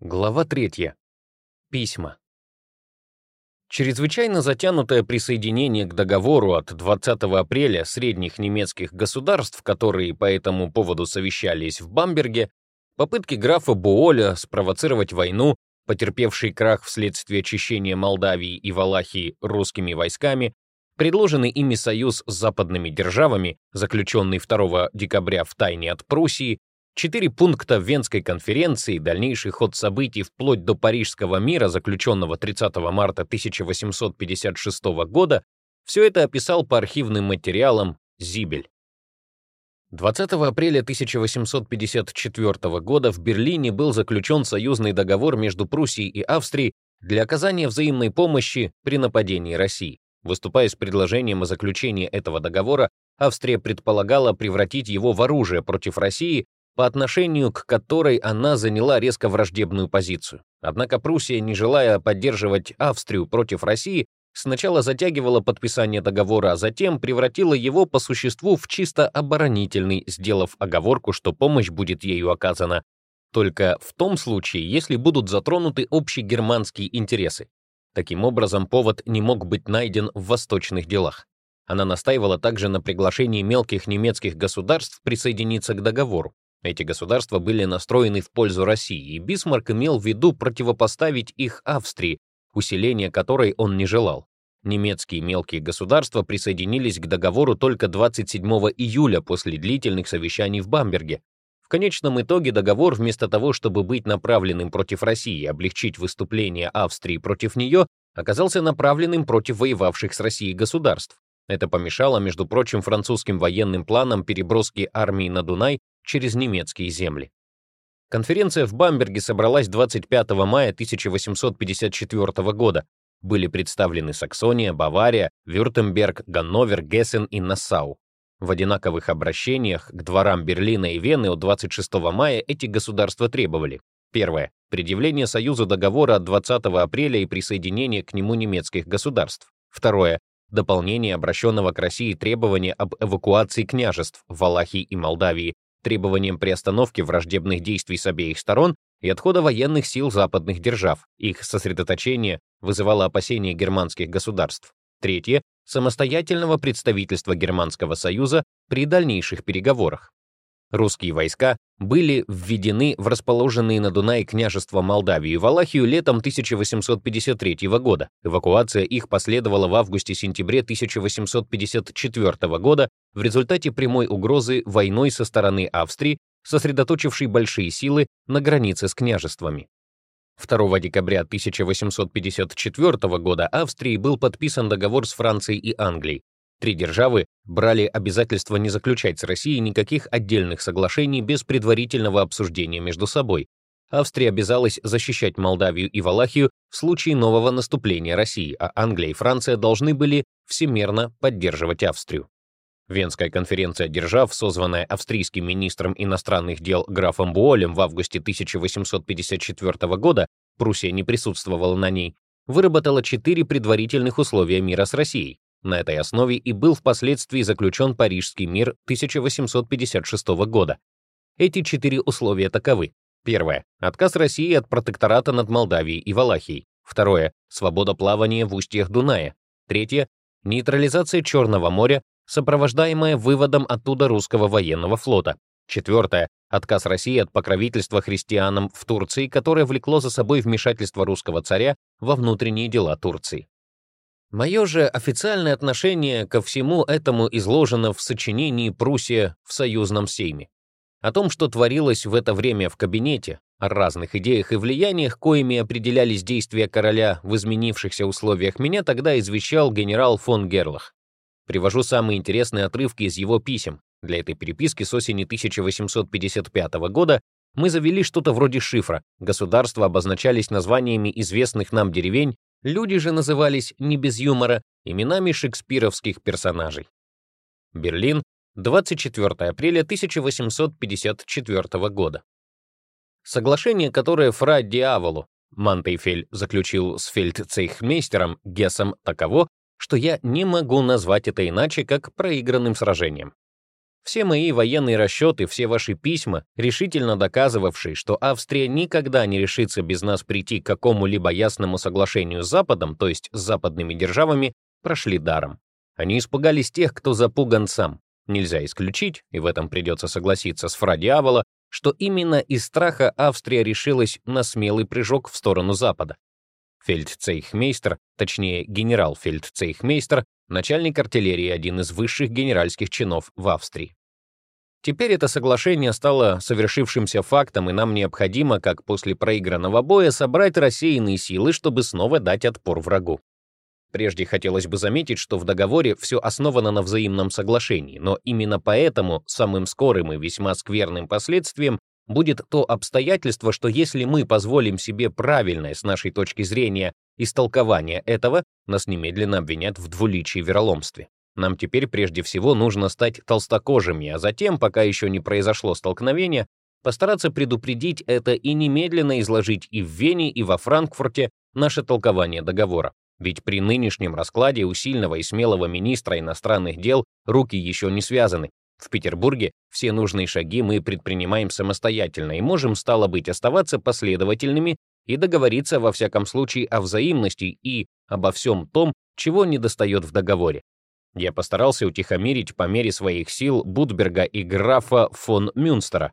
Глава 3. Письма. Чрезвычайно затянутое присоединение к договору от 20 апреля средних немецких государств, которые по этому поводу совещались в Бамберге, попытки графа Буоля спровоцировать войну, потерпевший крах вследствие очищения Молдавии и Валахии русскими войсками, предложенный ими союз с западными державами, заключенный 2 декабря в тайне от Пруссии, Четыре пункта Венской конференции, дальнейший ход событий вплоть до Парижского мира, заключенного 30 марта 1856 года, все это описал по архивным материалам Зибель. 20 апреля 1854 года в Берлине был заключен союзный договор между Пруссией и Австрией для оказания взаимной помощи при нападении России. Выступая с предложением о заключении этого договора, Австрия предполагала превратить его в оружие против России по отношению к которой она заняла резко враждебную позицию. Однако Пруссия, не желая поддерживать Австрию против России, сначала затягивала подписание договора, а затем превратила его по существу в чисто оборонительный, сделав оговорку, что помощь будет ею оказана только в том случае, если будут затронуты общегерманские интересы. Таким образом, повод не мог быть найден в восточных делах. Она настаивала также на приглашении мелких немецких государств присоединиться к договору. Эти государства были настроены в пользу России, и Бисмарк имел в виду противопоставить их Австрии, усиление которой он не желал. Немецкие мелкие государства присоединились к договору только 27 июля после длительных совещаний в Бамберге. В конечном итоге договор, вместо того, чтобы быть направленным против России и облегчить выступление Австрии против нее, оказался направленным против воевавших с Россией государств. Это помешало, между прочим, французским военным планам переброски армии на Дунай через немецкие земли. Конференция в Бамберге собралась 25 мая 1854 года. Были представлены Саксония, Бавария, Вюртемберг, Ганновер, Гессен и Нассау. В одинаковых обращениях к дворам Берлина и Вены от 26 мая эти государства требовали. Первое. Предъявление Союзу договора от 20 апреля и присоединение к нему немецких государств. Второе. Дополнение обращенного к России требования об эвакуации княжеств Валахии и Молдавии требованием приостановки враждебных действий с обеих сторон и отхода военных сил западных держав. Их сосредоточение вызывало опасения германских государств. Третье — самостоятельного представительства Германского союза при дальнейших переговорах. Русские войска были введены в расположенные на Дунае княжества Молдавию и Валахию летом 1853 года. Эвакуация их последовала в августе-сентябре 1854 года в результате прямой угрозы войной со стороны Австрии, сосредоточившей большие силы на границе с княжествами. 2 декабря 1854 года Австрии был подписан договор с Францией и Англией, Три державы брали обязательство не заключать с Россией никаких отдельных соглашений без предварительного обсуждения между собой. Австрия обязалась защищать Молдавию и Валахию в случае нового наступления России, а Англия и Франция должны были всемерно поддерживать Австрию. Венская конференция держав, созванная австрийским министром иностранных дел графом Буолем в августе 1854 года, Пруссия не присутствовала на ней, выработала четыре предварительных условия мира с Россией, на этой основе и был впоследствии заключен Парижский мир 1856 года. Эти четыре условия таковы. Первое. Отказ России от протектората над Молдавией и Валахией. Второе. Свобода плавания в устьях Дуная. Третье. Нейтрализация Черного моря, сопровождаемая выводом оттуда русского военного флота. Четвертое. Отказ России от покровительства христианам в Турции, которое влекло за собой вмешательство русского царя во внутренние дела Турции. Мое же официальное отношение ко всему этому изложено в сочинении «Пруссия в союзном сейме». О том, что творилось в это время в кабинете, о разных идеях и влияниях, коими определялись действия короля в изменившихся условиях, меня тогда извещал генерал фон Герлах. Привожу самые интересные отрывки из его писем. Для этой переписки с осени 1855 года мы завели что-то вроде шифра. Государства обозначались названиями известных нам деревень, Люди же назывались не без юмора именами шекспировских персонажей. Берлин, 24 апреля 1854 года. Соглашение, которое фра Диаволу Мантейфель заключил с фельдцейхмейстером Гессом, таково, что я не могу назвать это иначе, как проигранным сражением. Все мои военные расчеты, все ваши письма, решительно доказывавшие, что Австрия никогда не решится без нас прийти к какому-либо ясному соглашению с Западом, то есть с западными державами, прошли даром. Они испугались тех, кто запуган сам. Нельзя исключить, и в этом придется согласиться с Фра Дьявола, что именно из страха Австрия решилась на смелый прыжок в сторону Запада. Фельдцейхмейстер, точнее генерал-фельдцейхмейстер, начальник артиллерии, один из высших генеральских чинов в Австрии. Теперь это соглашение стало совершившимся фактом, и нам необходимо, как после проигранного боя, собрать рассеянные силы, чтобы снова дать отпор врагу. Прежде хотелось бы заметить, что в договоре все основано на взаимном соглашении, но именно поэтому самым скорым и весьма скверным последствием будет то обстоятельство, что если мы позволим себе правильное с нашей точки зрения истолкование этого, нас немедленно обвинят в двуличии вероломстве. Нам теперь прежде всего нужно стать толстокожими, а затем, пока еще не произошло столкновение, постараться предупредить это и немедленно изложить и в Вене, и во Франкфурте наше толкование договора. Ведь при нынешнем раскладе у сильного и смелого министра иностранных дел руки еще не связаны, в Петербурге все нужные шаги мы предпринимаем самостоятельно и можем, стало быть, оставаться последовательными и договориться во всяком случае о взаимности и обо всем том, чего недостает в договоре. Я постарался утихомирить по мере своих сил Будберга и графа фон Мюнстера.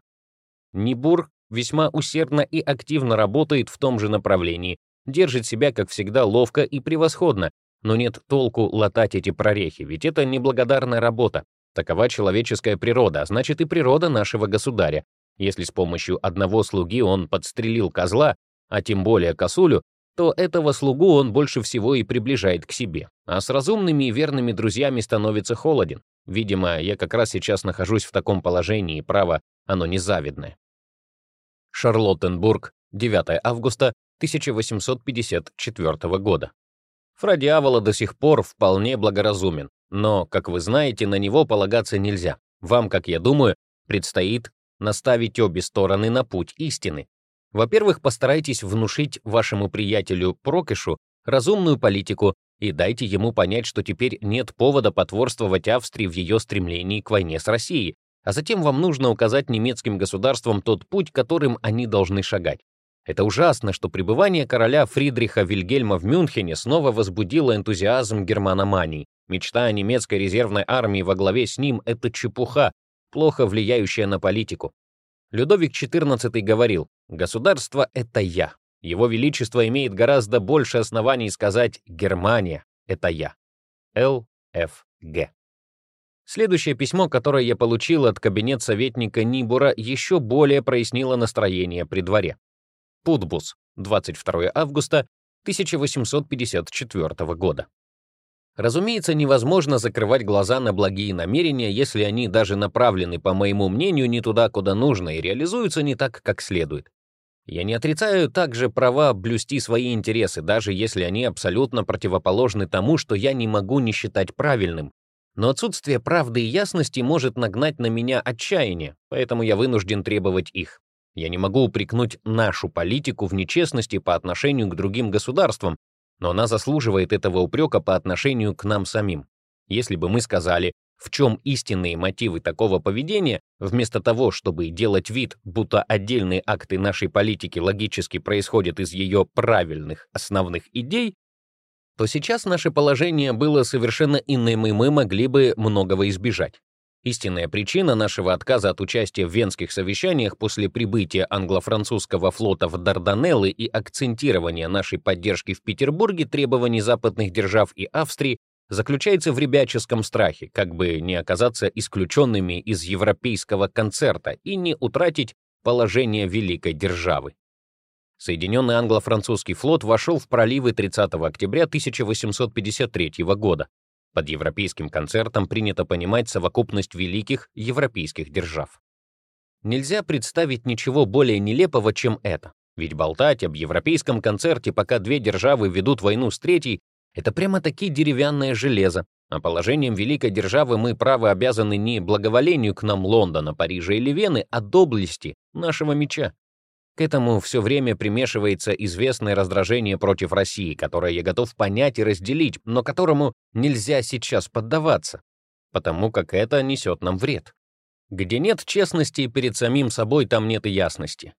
Нибур весьма усердно и активно работает в том же направлении, держит себя, как всегда, ловко и превосходно, но нет толку латать эти прорехи, ведь это неблагодарная работа. Такова человеческая природа, а значит и природа нашего государя. Если с помощью одного слуги он подстрелил козла, а тем более косулю, то этого слугу он больше всего и приближает к себе. А с разумными и верными друзьями становится холоден. Видимо, я как раз сейчас нахожусь в таком положении, и право, оно незавидное. Шарлоттенбург, 9 августа 1854 года. Фра Дьявола до сих пор вполне благоразумен, но, как вы знаете, на него полагаться нельзя. Вам, как я думаю, предстоит наставить обе стороны на путь истины. Во-первых, постарайтесь внушить вашему приятелю Прокишу разумную политику и дайте ему понять, что теперь нет повода потворствовать Австрии в ее стремлении к войне с Россией, а затем вам нужно указать немецким государствам тот путь, которым они должны шагать. Это ужасно, что пребывание короля Фридриха Вильгельма в Мюнхене снова возбудило энтузиазм германомании. Мечта о немецкой резервной армии во главе с ним — это чепуха, плохо влияющая на политику. Людовик XIV говорил, «Государство — это я». Его Величество имеет гораздо больше оснований сказать «Германия — это я». Л. Ф. Г. Следующее письмо, которое я получил от кабинет советника Нибура, еще более прояснило настроение при дворе. Путбус, 22 августа 1854 года. Разумеется, невозможно закрывать глаза на благие намерения, если они даже направлены, по моему мнению, не туда, куда нужно, и реализуются не так, как следует. Я не отрицаю также права блюсти свои интересы, даже если они абсолютно противоположны тому, что я не могу не считать правильным. Но отсутствие правды и ясности может нагнать на меня отчаяние, поэтому я вынужден требовать их. Я не могу упрекнуть нашу политику в нечестности по отношению к другим государствам, но она заслуживает этого упрека по отношению к нам самим. Если бы мы сказали, в чем истинные мотивы такого поведения, вместо того, чтобы делать вид, будто отдельные акты нашей политики логически происходят из ее правильных основных идей, то сейчас наше положение было совершенно иным, и мы могли бы многого избежать. Истинная причина нашего отказа от участия в венских совещаниях после прибытия англо-французского флота в Дарданеллы и акцентирования нашей поддержки в Петербурге требований западных держав и Австрии заключается в ребяческом страхе, как бы не оказаться исключенными из европейского концерта и не утратить положение великой державы. Соединенный англо-французский флот вошел в проливы 30 октября 1853 года, под европейским концертом принято понимать совокупность великих европейских держав. Нельзя представить ничего более нелепого, чем это. Ведь болтать об европейском концерте, пока две державы ведут войну с третьей, это прямо-таки деревянное железо. А положением великой державы мы правы обязаны не благоволению к нам Лондона, Парижа или Вены, а доблести нашего меча. К этому все время примешивается известное раздражение против России, которое я готов понять и разделить, но которому нельзя сейчас поддаваться, потому как это несет нам вред. Где нет честности перед самим собой, там нет и ясности.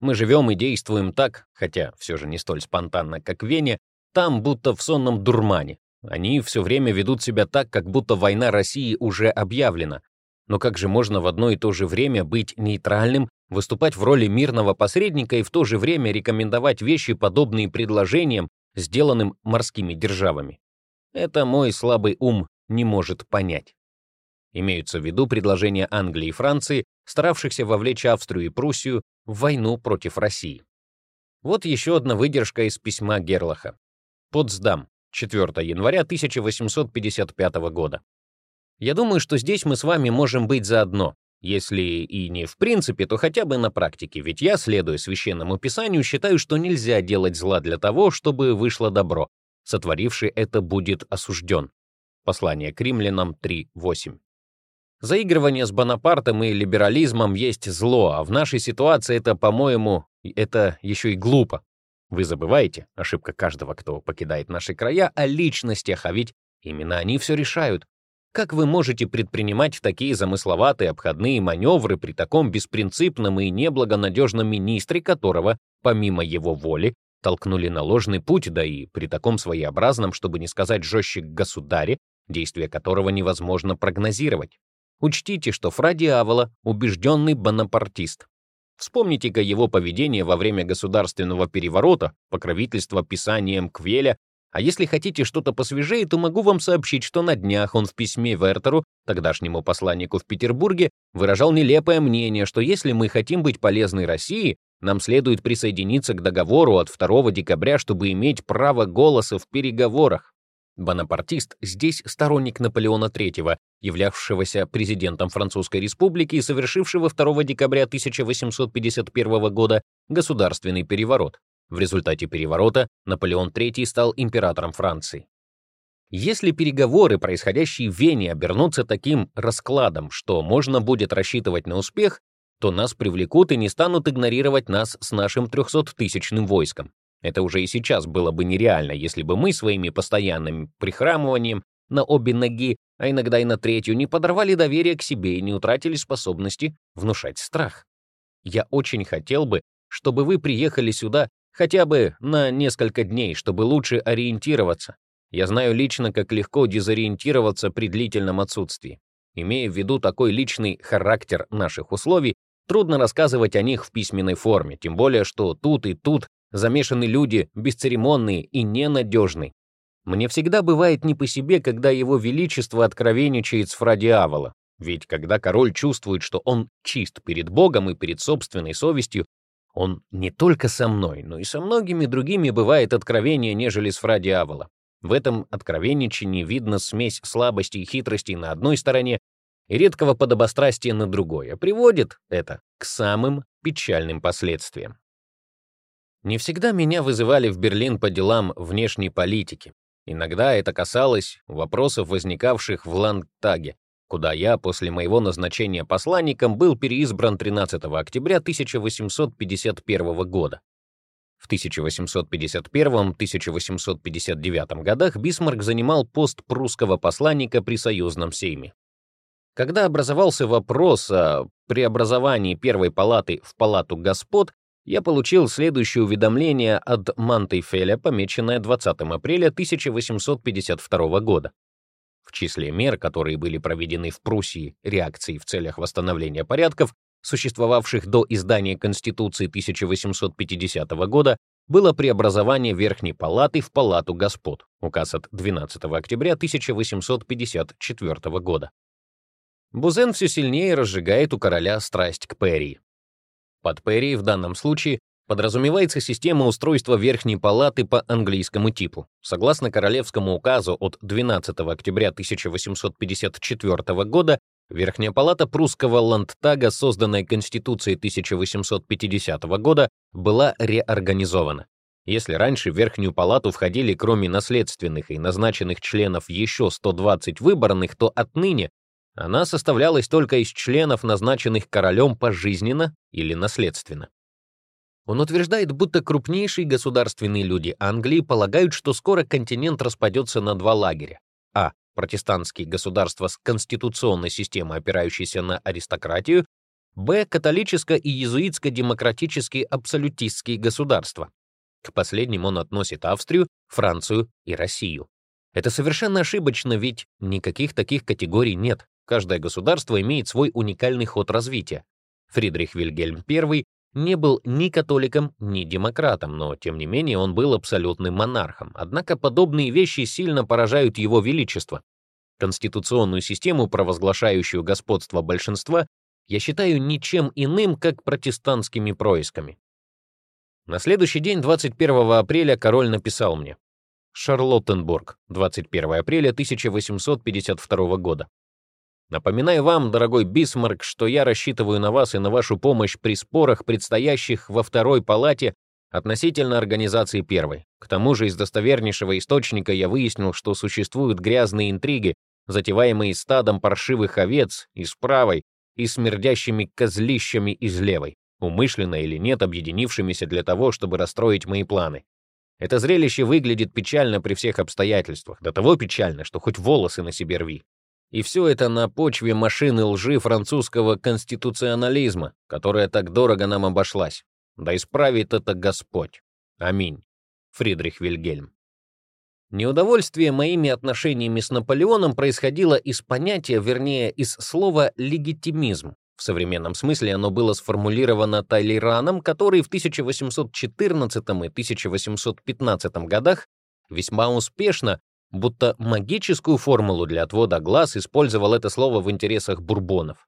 Мы живем и действуем так, хотя все же не столь спонтанно, как в Вене, там будто в сонном дурмане. Они все время ведут себя так, как будто война России уже объявлена. Но как же можно в одно и то же время быть нейтральным, выступать в роли мирного посредника и в то же время рекомендовать вещи, подобные предложениям, сделанным морскими державами? Это мой слабый ум не может понять. Имеются в виду предложения Англии и Франции, старавшихся вовлечь Австрию и Пруссию в войну против России. Вот еще одна выдержка из письма Герлаха. Потсдам, 4 января 1855 года. Я думаю, что здесь мы с вами можем быть заодно, если и не в принципе, то хотя бы на практике, ведь я, следуя священному писанию, считаю, что нельзя делать зла для того, чтобы вышло добро. Сотворивший это будет осужден. Послание к римлянам 3.8. Заигрывание с Бонапартом и либерализмом есть зло, а в нашей ситуации это, по-моему, это еще и глупо. Вы забываете, ошибка каждого, кто покидает наши края, о личностях, а ведь именно они все решают. Как вы можете предпринимать такие замысловатые обходные маневры при таком беспринципном и неблагонадежном министре, которого, помимо его воли, толкнули на ложный путь, да и при таком своеобразном, чтобы не сказать жестче государе, действия которого невозможно прогнозировать? Учтите, что фра Дьявола — убежденный бонапартист. Вспомните-ка его поведение во время государственного переворота, покровительство писанием Квеля, а если хотите что-то посвежее, то могу вам сообщить, что на днях он в письме Вертеру, тогдашнему посланнику в Петербурге, выражал нелепое мнение, что если мы хотим быть полезной России, нам следует присоединиться к договору от 2 декабря, чтобы иметь право голоса в переговорах. Бонапартист здесь сторонник Наполеона III, являвшегося президентом Французской республики и совершившего 2 декабря 1851 года государственный переворот. В результате переворота Наполеон III стал императором Франции. Если переговоры, происходящие в Вене, обернутся таким раскладом, что можно будет рассчитывать на успех, то нас привлекут и не станут игнорировать нас с нашим 300-тысячным войском. Это уже и сейчас было бы нереально, если бы мы своими постоянным прихрамыванием на обе ноги, а иногда и на третью, не подорвали доверие к себе и не утратили способности внушать страх. Я очень хотел бы, чтобы вы приехали сюда хотя бы на несколько дней, чтобы лучше ориентироваться. Я знаю лично, как легко дезориентироваться при длительном отсутствии. Имея в виду такой личный характер наших условий, трудно рассказывать о них в письменной форме, тем более, что тут и тут замешаны люди бесцеремонные и ненадежные. Мне всегда бывает не по себе, когда его величество откровенничает с фрадиавола. Ведь когда король чувствует, что он чист перед Богом и перед собственной совестью, он не только со мной, но и со многими другими бывает откровение, нежели с фрадиавола. В этом откровенничании видно смесь слабости и хитрости на одной стороне и редкого подобострастия на другой, а приводит это к самым печальным последствиям. Не всегда меня вызывали в Берлин по делам внешней политики. Иногда это касалось вопросов, возникавших в Ландтаге, куда я после моего назначения посланником был переизбран 13 октября 1851 года. В 1851-1859 годах Бисмарк занимал пост прусского посланника при союзном сейме. Когда образовался вопрос о преобразовании первой палаты в палату господ, я получил следующее уведомление от Мантейфеля, помеченное 20 апреля 1852 года. В числе мер, которые были проведены в Пруссии реакции в целях восстановления порядков, существовавших до издания Конституции 1850 года, было преобразование Верхней палаты в Палату господ, указ от 12 октября 1854 года. Бузен все сильнее разжигает у короля страсть к Перри. Под Перри в данном случае подразумевается система устройства Верхней палаты по английскому типу. Согласно Королевскому указу от 12 октября 1854 года, Верхняя палата прусского ландтага, созданная Конституцией 1850 года, была реорганизована. Если раньше в Верхнюю палату входили кроме наследственных и назначенных членов еще 120 выборных, то отныне она составлялась только из членов, назначенных королем пожизненно или наследственно. Он утверждает, будто крупнейшие государственные люди Англии полагают, что скоро континент распадется на два лагеря. А. протестантские государства с конституционной системой, опирающейся на аристократию, б. католическо- и иезуитско-демократические абсолютистские государства. К последним он относит Австрию, Францию и Россию. Это совершенно ошибочно, ведь никаких таких категорий нет. Каждое государство имеет свой уникальный ход развития. Фридрих Вильгельм I не был ни католиком, ни демократом, но, тем не менее, он был абсолютным монархом. Однако подобные вещи сильно поражают его величество. Конституционную систему, провозглашающую господство большинства, я считаю ничем иным, как протестантскими происками. На следующий день, 21 апреля, король написал мне. Шарлоттенбург, 21 апреля 1852 года. Напоминаю вам, дорогой Бисмарк, что я рассчитываю на вас и на вашу помощь при спорах, предстоящих во второй палате относительно организации первой. К тому же из достовернейшего источника я выяснил, что существуют грязные интриги, затеваемые стадом паршивых овец и с правой, и смердящими козлищами из левой, умышленно или нет, объединившимися для того, чтобы расстроить мои планы. Это зрелище выглядит печально при всех обстоятельствах, до того печально, что хоть волосы на себе рви. И все это на почве машины лжи французского конституционализма, которая так дорого нам обошлась. Да исправит это Господь. Аминь. Фридрих Вильгельм. Неудовольствие моими отношениями с Наполеоном происходило из понятия, вернее, из слова «легитимизм». В современном смысле оно было сформулировано Тайлераном, который в 1814 и 1815 годах весьма успешно будто магическую формулу для отвода глаз использовал это слово в интересах бурбонов.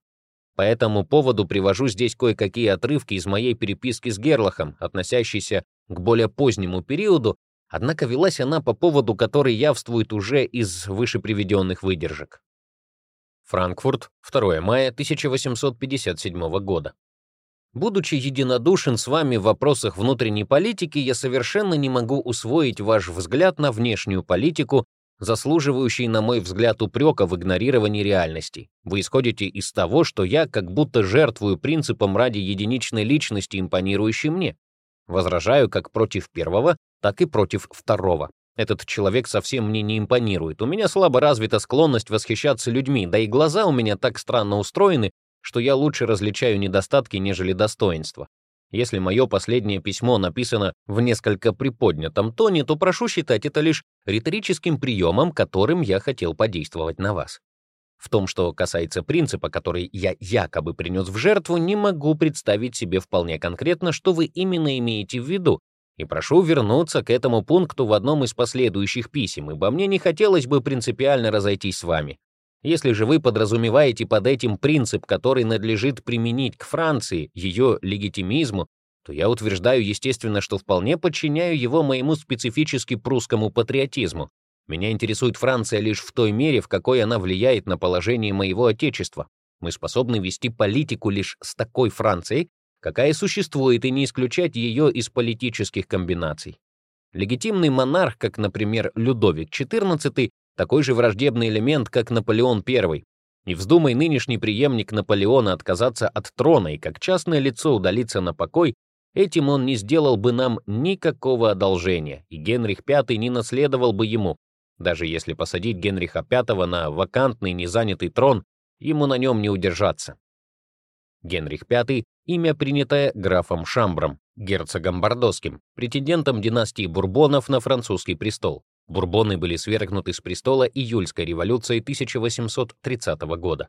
По этому поводу привожу здесь кое-какие отрывки из моей переписки с Герлахом, относящиеся к более позднему периоду, однако велась она по поводу, который явствует уже из вышеприведенных выдержек. Франкфурт, 2 мая 1857 года. Будучи единодушен с вами в вопросах внутренней политики, я совершенно не могу усвоить ваш взгляд на внешнюю политику, заслуживающий, на мой взгляд, упрека в игнорировании реальностей. Вы исходите из того, что я как будто жертвую принципом ради единичной личности, импонирующей мне. Возражаю как против первого, так и против второго. Этот человек совсем мне не импонирует. У меня слабо развита склонность восхищаться людьми, да и глаза у меня так странно устроены, что я лучше различаю недостатки, нежели достоинства. Если мое последнее письмо написано в несколько приподнятом тоне, то прошу считать это лишь риторическим приемом, которым я хотел подействовать на вас. В том, что касается принципа, который я якобы принес в жертву, не могу представить себе вполне конкретно, что вы именно имеете в виду, и прошу вернуться к этому пункту в одном из последующих писем, ибо мне не хотелось бы принципиально разойтись с вами. Если же вы подразумеваете под этим принцип, который надлежит применить к Франции, ее легитимизму, то я утверждаю, естественно, что вполне подчиняю его моему специфически прусскому патриотизму. Меня интересует Франция лишь в той мере, в какой она влияет на положение моего Отечества. Мы способны вести политику лишь с такой Францией, какая существует, и не исключать ее из политических комбинаций. Легитимный монарх, как, например, Людовик XIV, такой же враждебный элемент, как Наполеон I. И вздумай нынешний преемник Наполеона отказаться от трона и как частное лицо удалиться на покой, этим он не сделал бы нам никакого одолжения, и Генрих V не наследовал бы ему. Даже если посадить Генриха V на вакантный незанятый трон, ему на нем не удержаться. Генрих V — имя, принятое графом Шамбром, герцогом Бордоским, претендентом династии Бурбонов на французский престол. Бурбоны были свергнуты с престола июльской революцией 1830 года.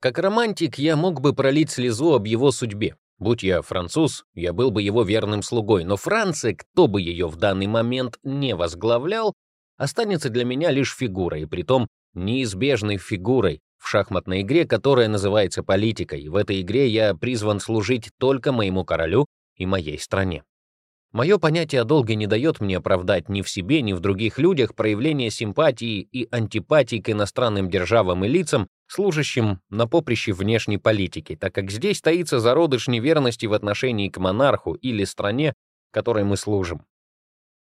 Как романтик я мог бы пролить слезу об его судьбе. Будь я француз, я был бы его верным слугой, но Франция, кто бы ее в данный момент не возглавлял, останется для меня лишь фигурой, и притом неизбежной фигурой в шахматной игре, которая называется политикой. В этой игре я призван служить только моему королю и моей стране. Мое понятие о долге не дает мне оправдать ни в себе, ни в других людях проявление симпатии и антипатии к иностранным державам и лицам, служащим на поприще внешней политики, так как здесь таится зародыш неверности в отношении к монарху или стране, которой мы служим.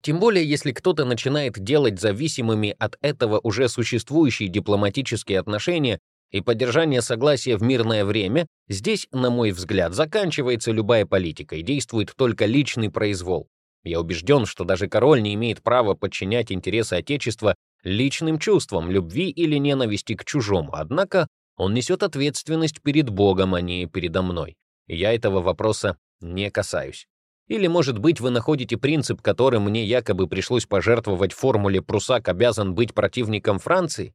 Тем более, если кто-то начинает делать зависимыми от этого уже существующие дипломатические отношения и поддержание согласия в мирное время, здесь, на мой взгляд, заканчивается любая политика и действует только личный произвол. Я убежден, что даже король не имеет права подчинять интересы Отечества личным чувствам любви или ненависти к чужому, однако он несет ответственность перед Богом, а не передо мной. Я этого вопроса не касаюсь. Или, может быть, вы находите принцип, которым мне якобы пришлось пожертвовать формуле «Прусак обязан быть противником Франции»?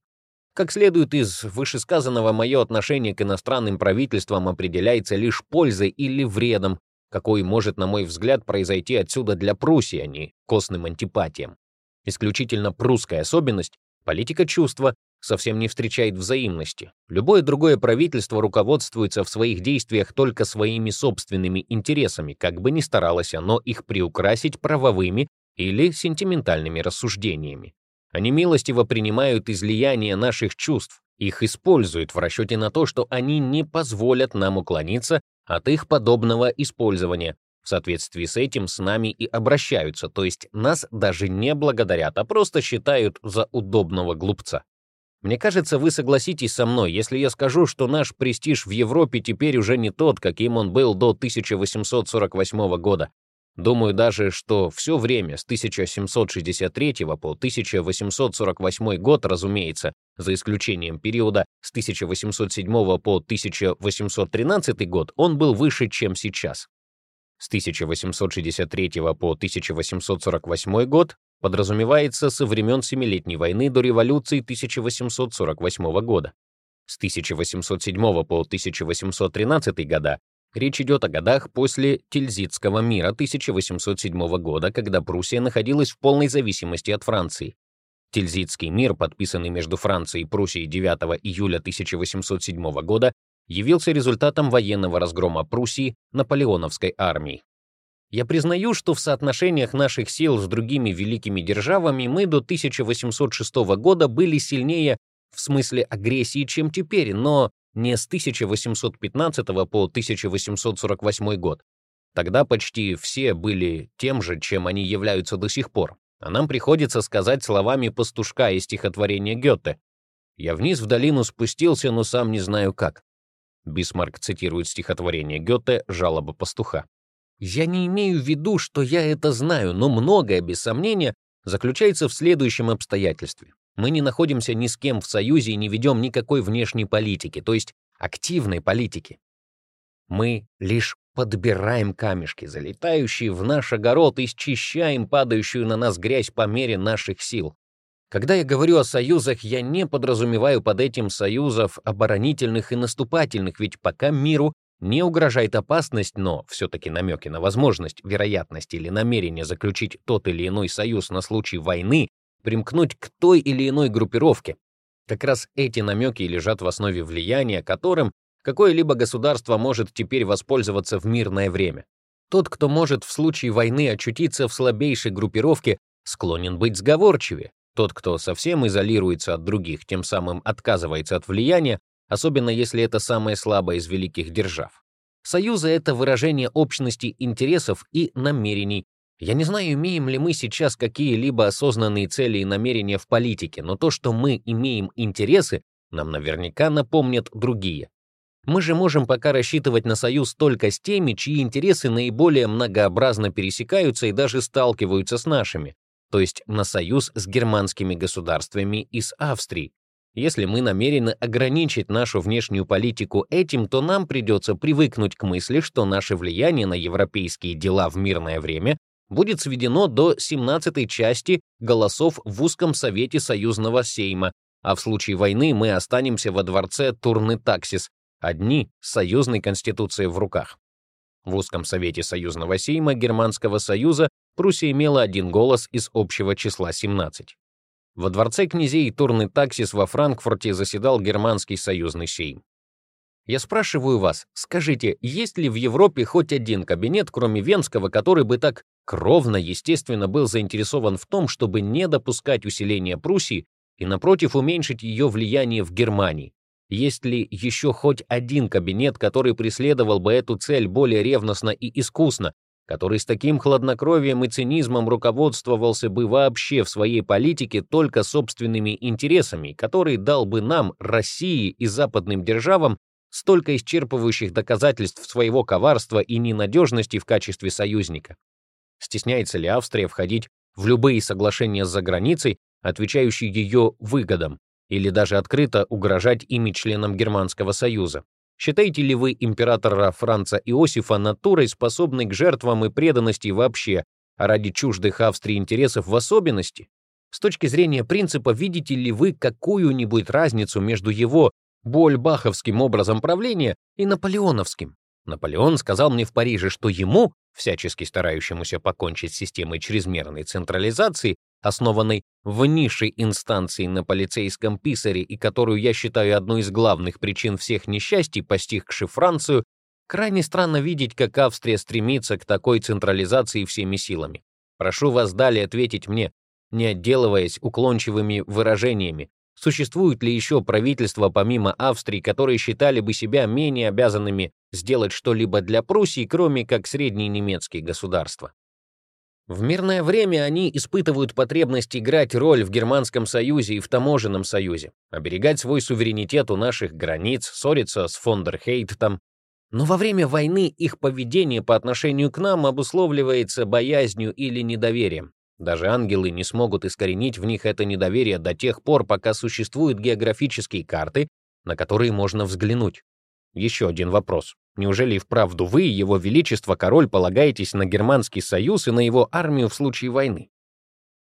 Как следует из вышесказанного, мое отношение к иностранным правительствам определяется лишь пользой или вредом, какой может, на мой взгляд, произойти отсюда для Пруссии, а не костным антипатиям. Исключительно прусская особенность — политика чувства, совсем не встречает взаимности. Любое другое правительство руководствуется в своих действиях только своими собственными интересами, как бы ни старалось оно их приукрасить правовыми или сентиментальными рассуждениями. Они милостиво принимают излияние наших чувств, их используют в расчете на то, что они не позволят нам уклониться от их подобного использования. В соответствии с этим с нами и обращаются, то есть нас даже не благодарят, а просто считают за удобного глупца. Мне кажется, вы согласитесь со мной, если я скажу, что наш престиж в Европе теперь уже не тот, каким он был до 1848 года. Думаю даже, что все время с 1763 по 1848 год, разумеется, за исключением периода с 1807 по 1813 год, он был выше, чем сейчас. С 1863 по 1848 год подразумевается со времен Семилетней войны до революции 1848 года. С 1807 по 1813 года Речь идет о годах после Тильзитского мира 1807 года, когда Пруссия находилась в полной зависимости от Франции. Тильзитский мир, подписанный между Францией и Пруссией 9 июля 1807 года, явился результатом военного разгрома Пруссии наполеоновской армией. Я признаю, что в соотношениях наших сил с другими великими державами мы до 1806 года были сильнее в смысле агрессии, чем теперь, но не с 1815 по 1848 год. Тогда почти все были тем же, чем они являются до сих пор. А нам приходится сказать словами пастушка из стихотворения Гёте. «Я вниз в долину спустился, но сам не знаю как». Бисмарк цитирует стихотворение Гёте «Жалоба пастуха». Я не имею в виду, что я это знаю, но многое, без сомнения, заключается в следующем обстоятельстве. Мы не находимся ни с кем в союзе и не ведем никакой внешней политики, то есть активной политики. Мы лишь подбираем камешки, залетающие в наш огород, и счищаем падающую на нас грязь по мере наших сил. Когда я говорю о союзах, я не подразумеваю под этим союзов оборонительных и наступательных, ведь пока миру не угрожает опасность, но все-таки намеки на возможность, вероятность или намерение заключить тот или иной союз на случай войны примкнуть к той или иной группировке. Как раз эти намеки лежат в основе влияния, которым какое-либо государство может теперь воспользоваться в мирное время. Тот, кто может в случае войны очутиться в слабейшей группировке, склонен быть сговорчивее. Тот, кто совсем изолируется от других, тем самым отказывается от влияния, особенно если это самая слабая из великих держав. Союзы — это выражение общности интересов и намерений, я не знаю, имеем ли мы сейчас какие-либо осознанные цели и намерения в политике, но то, что мы имеем интересы, нам наверняка напомнят другие. Мы же можем пока рассчитывать на союз только с теми, чьи интересы наиболее многообразно пересекаются и даже сталкиваются с нашими, то есть на союз с германскими государствами и с Австрией. Если мы намерены ограничить нашу внешнюю политику этим, то нам придется привыкнуть к мысли, что наше влияние на европейские дела в мирное время будет сведено до 17 части голосов в узком совете союзного сейма, а в случае войны мы останемся во дворце Турны-Таксис, одни с союзной конституцией в руках. В узком совете союзного сейма Германского союза Пруссия имела один голос из общего числа 17. Во дворце князей Турны-Таксис во Франкфурте заседал Германский союзный сейм. Я спрашиваю вас, скажите, есть ли в Европе хоть один кабинет, кроме Венского, который бы так кровно, естественно, был заинтересован в том, чтобы не допускать усиления Пруссии и, напротив, уменьшить ее влияние в Германии? Есть ли еще хоть один кабинет, который преследовал бы эту цель более ревностно и искусно, который с таким хладнокровием и цинизмом руководствовался бы вообще в своей политике только собственными интересами, который дал бы нам, России и западным державам, столько исчерпывающих доказательств своего коварства и ненадежности в качестве союзника. Стесняется ли Австрия входить в любые соглашения с заграницей, отвечающий ее выгодам, или даже открыто угрожать ими членам Германского Союза. Считаете ли вы императора Франца Иосифа натурой, способной к жертвам и преданности вообще, а ради чуждых Австрии интересов в особенности? С точки зрения принципа, видите ли вы какую-нибудь разницу между его больбаховским образом правления и наполеоновским? Наполеон сказал мне в Париже, что ему, всячески старающемуся покончить с системой чрезмерной централизации, основанной в низшей инстанции на полицейском писаре и которую я считаю одной из главных причин всех несчастий, постигших Францию, крайне странно видеть, как Австрия стремится к такой централизации всеми силами. Прошу вас далее ответить мне, не отделываясь уклончивыми выражениями, существуют ли еще правительства помимо Австрии, которые считали бы себя менее обязанными сделать что-либо для Пруссии, кроме как средние немецкие государства. В мирное время они испытывают потребность играть роль в Германском Союзе и в Таможенном Союзе, оберегать свой суверенитет у наших границ, ссориться с Фондерхейттом. Но во время войны их поведение по отношению к нам обусловливается боязнью или недоверием. Даже ангелы не смогут искоренить в них это недоверие до тех пор, пока существуют географические карты, на которые можно взглянуть. Еще один вопрос. Неужели и вправду вы, его величество, король, полагаетесь на Германский союз и на его армию в случае войны?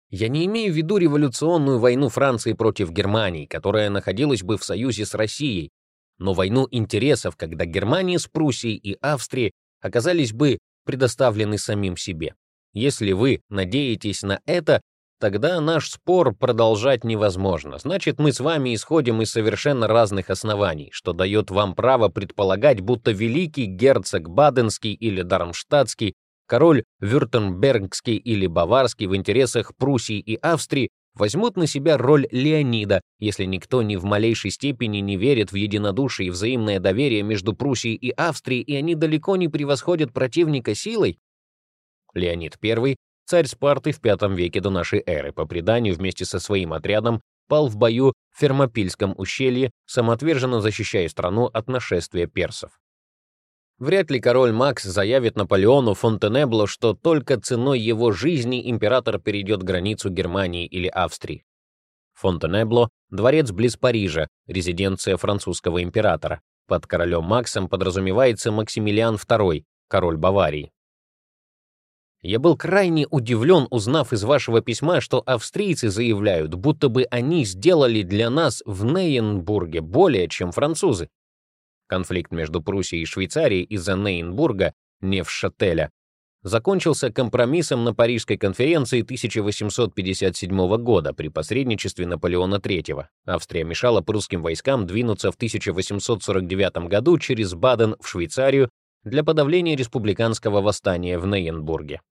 Я не имею в виду революционную войну Франции против Германии, которая находилась бы в союзе с Россией, но войну интересов, когда Германия с Пруссией и Австрией оказались бы предоставлены самим себе. Если вы надеетесь на это, Тогда наш спор продолжать невозможно. Значит, мы с вами исходим из совершенно разных оснований, что дает вам право предполагать, будто великий герцог Баденский или Дармштадтский, король Вюртембергский или Баварский в интересах Пруссии и Австрии возьмут на себя роль Леонида, если никто ни в малейшей степени не верит в единодушие и взаимное доверие между Пруссией и Австрией, и они далеко не превосходят противника силой. Леонид I Царь Спарты в V веке до нашей эры, по преданию, вместе со своим отрядом пал в бою в Фермопильском ущелье, самоотверженно защищая страну от нашествия персов. Вряд ли король Макс заявит Наполеону Фонтенебло, что только ценой его жизни император перейдет границу Германии или Австрии. Фонтенебло — дворец близ Парижа, резиденция французского императора. Под королем Максом подразумевается Максимилиан II, король Баварии. Я был крайне удивлен, узнав из вашего письма, что австрийцы заявляют, будто бы они сделали для нас в Нейенбурге более, чем французы. Конфликт между Пруссией и Швейцарией из-за Нейнбурга, Невшателя, закончился компромиссом на Парижской конференции 1857 года при посредничестве Наполеона III. Австрия мешала прусским войскам двинуться в 1849 году через Баден в Швейцарию для подавления республиканского восстания в Нейенбурге.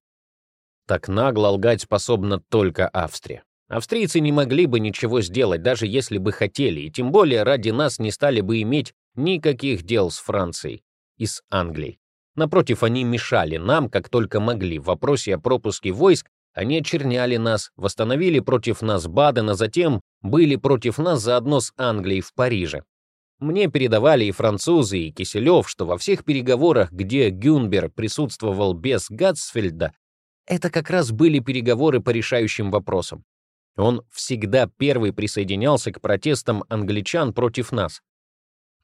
Так нагло лгать способна только Австрия. Австрийцы не могли бы ничего сделать, даже если бы хотели, и тем более ради нас не стали бы иметь никаких дел с Францией и с Англией. Напротив, они мешали нам, как только могли. В вопросе о пропуске войск они очерняли нас, восстановили против нас Баден, а затем были против нас заодно с Англией в Париже. Мне передавали и французы, и Киселев, что во всех переговорах, где Гюнберг присутствовал без Гатсфельда, это как раз были переговоры по решающим вопросам. Он всегда первый присоединялся к протестам англичан против нас.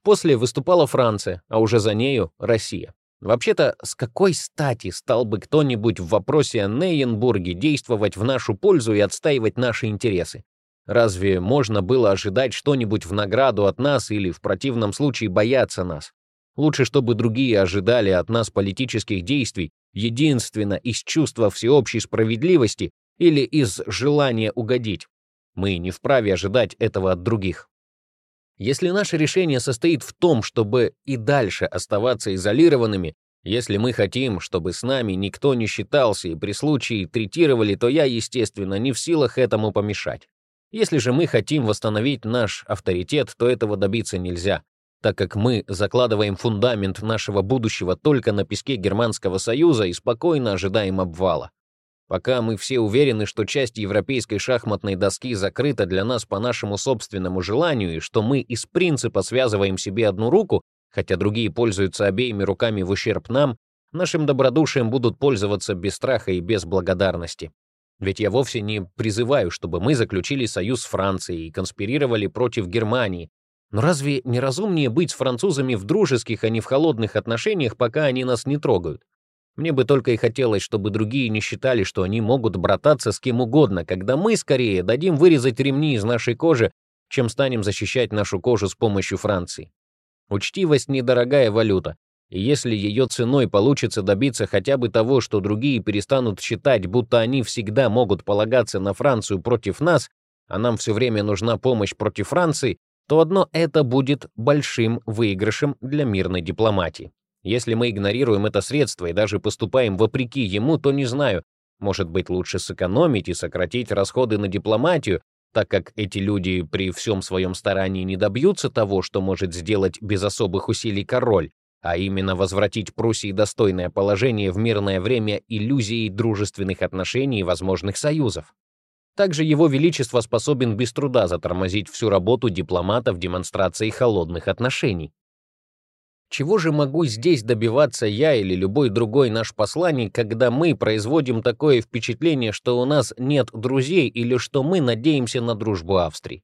После выступала Франция, а уже за нею — Россия. Вообще-то, с какой стати стал бы кто-нибудь в вопросе о Нейенбурге действовать в нашу пользу и отстаивать наши интересы? Разве можно было ожидать что-нибудь в награду от нас или в противном случае бояться нас? Лучше, чтобы другие ожидали от нас политических действий, единственно из чувства всеобщей справедливости или из желания угодить. Мы не вправе ожидать этого от других. Если наше решение состоит в том, чтобы и дальше оставаться изолированными, если мы хотим, чтобы с нами никто не считался и при случае третировали, то я, естественно, не в силах этому помешать. Если же мы хотим восстановить наш авторитет, то этого добиться нельзя так как мы закладываем фундамент нашего будущего только на песке Германского Союза и спокойно ожидаем обвала. Пока мы все уверены, что часть европейской шахматной доски закрыта для нас по нашему собственному желанию и что мы из принципа связываем себе одну руку, хотя другие пользуются обеими руками в ущерб нам, нашим добродушием будут пользоваться без страха и без благодарности. Ведь я вовсе не призываю, чтобы мы заключили союз с Францией и конспирировали против Германии. Но разве не разумнее быть с французами в дружеских, а не в холодных отношениях, пока они нас не трогают? Мне бы только и хотелось, чтобы другие не считали, что они могут брататься с кем угодно, когда мы скорее дадим вырезать ремни из нашей кожи, чем станем защищать нашу кожу с помощью Франции. Учтивость — недорогая валюта, и если ее ценой получится добиться хотя бы того, что другие перестанут считать, будто они всегда могут полагаться на Францию против нас, а нам все время нужна помощь против Франции, то одно это будет большим выигрышем для мирной дипломатии. Если мы игнорируем это средство и даже поступаем вопреки ему, то не знаю, может быть, лучше сэкономить и сократить расходы на дипломатию, так как эти люди при всем своем старании не добьются того, что может сделать без особых усилий король, а именно возвратить Пруссии достойное положение в мирное время иллюзией дружественных отношений и возможных союзов. Также Его Величество способен без труда затормозить всю работу дипломатов демонстрацией холодных отношений. Чего же могу здесь добиваться я или любой другой наш посланник, когда мы производим такое впечатление, что у нас нет друзей или что мы надеемся на дружбу Австрии?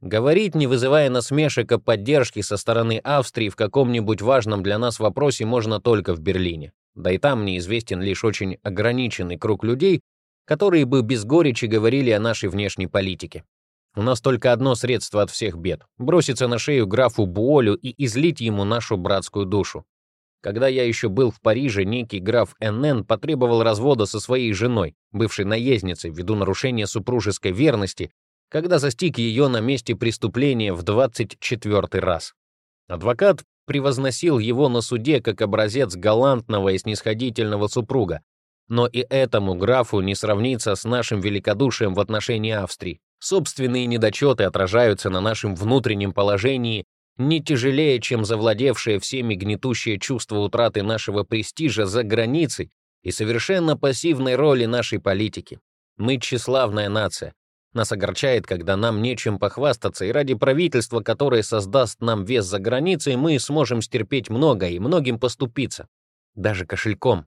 Говорить, не вызывая насмешек о поддержке со стороны Австрии в каком-нибудь важном для нас вопросе можно только в Берлине. Да и там мне известен лишь очень ограниченный круг людей, которые бы без горечи говорили о нашей внешней политике. У нас только одно средство от всех бед — броситься на шею графу Буолю и излить ему нашу братскую душу. Когда я еще был в Париже, некий граф НН потребовал развода со своей женой, бывшей наездницей, ввиду нарушения супружеской верности, когда застиг ее на месте преступления в 24 раз. Адвокат превозносил его на суде как образец галантного и снисходительного супруга, но и этому графу не сравнится с нашим великодушием в отношении Австрии. Собственные недочеты отражаются на нашем внутреннем положении не тяжелее, чем завладевшее всеми гнетущее чувство утраты нашего престижа за границей и совершенно пассивной роли нашей политики. Мы тщеславная нация. Нас огорчает, когда нам нечем похвастаться, и ради правительства, которое создаст нам вес за границей, мы сможем стерпеть много и многим поступиться, даже кошельком.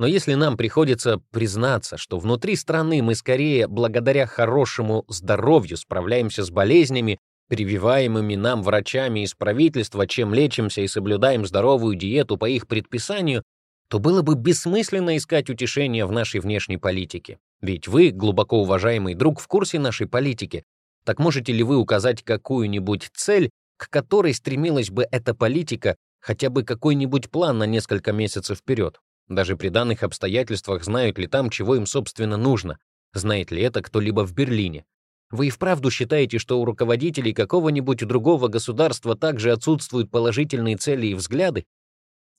Но если нам приходится признаться, что внутри страны мы скорее благодаря хорошему здоровью справляемся с болезнями, прививаемыми нам врачами из правительства, чем лечимся и соблюдаем здоровую диету по их предписанию, то было бы бессмысленно искать утешения в нашей внешней политике. Ведь вы, глубоко уважаемый друг, в курсе нашей политики. Так можете ли вы указать какую-нибудь цель, к которой стремилась бы эта политика, хотя бы какой-нибудь план на несколько месяцев вперед? Даже при данных обстоятельствах знают ли там, чего им, собственно, нужно? Знает ли это кто-либо в Берлине? Вы и вправду считаете, что у руководителей какого-нибудь другого государства также отсутствуют положительные цели и взгляды?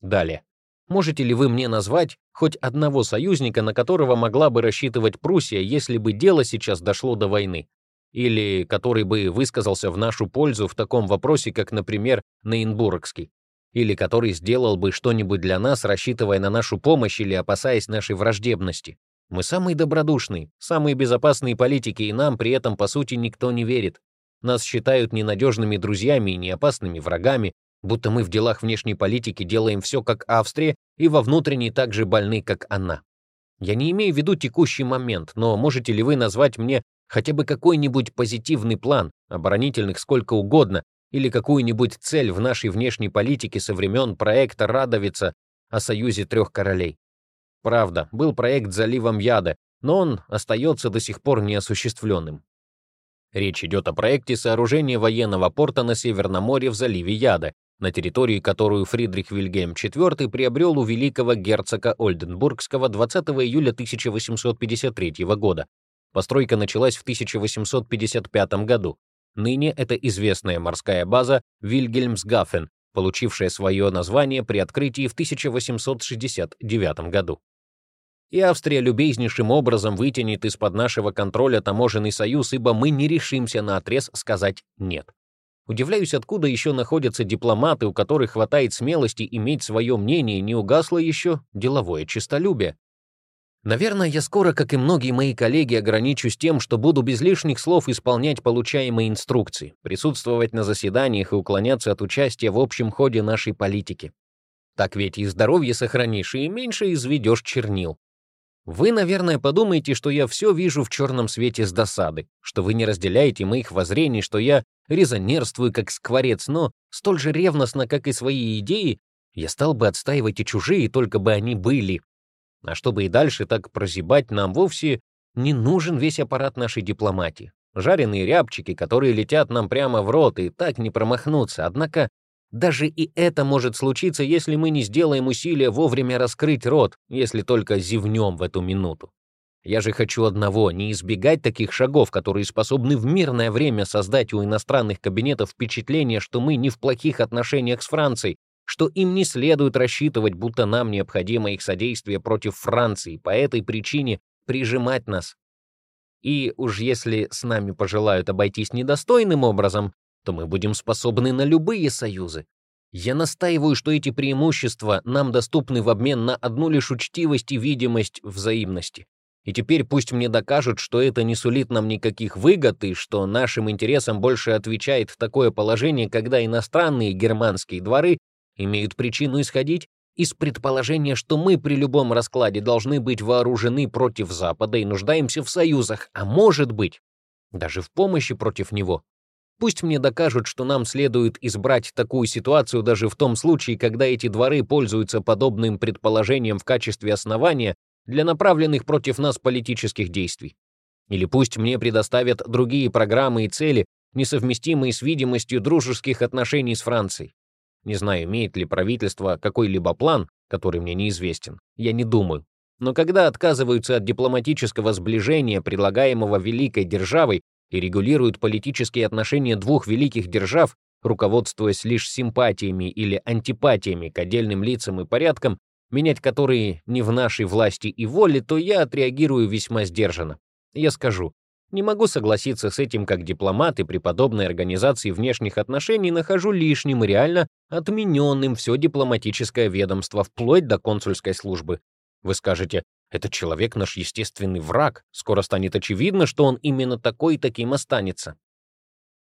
Далее. Можете ли вы мне назвать хоть одного союзника, на которого могла бы рассчитывать Пруссия, если бы дело сейчас дошло до войны? Или который бы высказался в нашу пользу в таком вопросе, как, например, Нейнбургский? Или который сделал бы что-нибудь для нас, рассчитывая на нашу помощь или опасаясь нашей враждебности. Мы самые добродушные, самые безопасные политики, и нам при этом, по сути, никто не верит. Нас считают ненадежными друзьями и неопасными врагами, будто мы в делах внешней политики делаем все как Австрия и во внутренней так же больны, как она. Я не имею в виду текущий момент, но можете ли вы назвать мне хотя бы какой-нибудь позитивный план, оборонительных сколько угодно, или какую-нибудь цель в нашей внешней политике со времен проекта Радовица о союзе трех королей. Правда, был проект заливом Яда, но он остается до сих пор неосуществленным. Речь идет о проекте сооружения военного порта на Северном море в заливе Яда, на территории, которую Фридрих Вильгельм IV приобрел у великого герцога Ольденбургского 20 июля 1853 года. Постройка началась в 1855 году. Ныне это известная морская база Вильгельмсгафен, получившая свое название при открытии в 1869 году. И Австрия любезнейшим образом вытянет из-под нашего контроля таможенный союз, ибо мы не решимся на отрез сказать «нет». Удивляюсь, откуда еще находятся дипломаты, у которых хватает смелости иметь свое мнение, не угасло еще деловое честолюбие. Наверное, я скоро, как и многие мои коллеги, ограничусь тем, что буду без лишних слов исполнять получаемые инструкции, присутствовать на заседаниях и уклоняться от участия в общем ходе нашей политики. Так ведь и здоровье сохранишь, и меньше изведешь чернил. Вы, наверное, подумаете, что я все вижу в черном свете с досады, что вы не разделяете моих воззрений, что я резонерствую как скворец, но столь же ревностно, как и свои идеи, я стал бы отстаивать и чужие, только бы они были. А чтобы и дальше так прозябать, нам вовсе не нужен весь аппарат нашей дипломатии. Жареные рябчики, которые летят нам прямо в рот, и так не промахнуться. Однако даже и это может случиться, если мы не сделаем усилия вовремя раскрыть рот, если только зевнем в эту минуту. Я же хочу одного — не избегать таких шагов, которые способны в мирное время создать у иностранных кабинетов впечатление, что мы не в плохих отношениях с Францией, что им не следует рассчитывать, будто нам необходимо их содействие против Франции, по этой причине прижимать нас. И уж если с нами пожелают обойтись недостойным образом, то мы будем способны на любые союзы. Я настаиваю, что эти преимущества нам доступны в обмен на одну лишь учтивость и видимость взаимности. И теперь пусть мне докажут, что это не сулит нам никаких выгод и что нашим интересам больше отвечает такое положение, когда иностранные германские дворы имеют причину исходить из предположения, что мы при любом раскладе должны быть вооружены против Запада и нуждаемся в союзах, а может быть, даже в помощи против него. Пусть мне докажут, что нам следует избрать такую ситуацию даже в том случае, когда эти дворы пользуются подобным предположением в качестве основания для направленных против нас политических действий. Или пусть мне предоставят другие программы и цели, несовместимые с видимостью дружеских отношений с Францией. Не знаю, имеет ли правительство какой-либо план, который мне неизвестен. Я не думаю. Но когда отказываются от дипломатического сближения, предлагаемого великой державой, и регулируют политические отношения двух великих держав, руководствуясь лишь симпатиями или антипатиями к отдельным лицам и порядкам, менять которые не в нашей власти и воле, то я отреагирую весьма сдержанно. Я скажу, не могу согласиться с этим как дипломат и при подобной организации внешних отношений нахожу лишним и реально отмененным все дипломатическое ведомство вплоть до консульской службы. Вы скажете, этот человек наш естественный враг, скоро станет очевидно, что он именно такой и таким останется.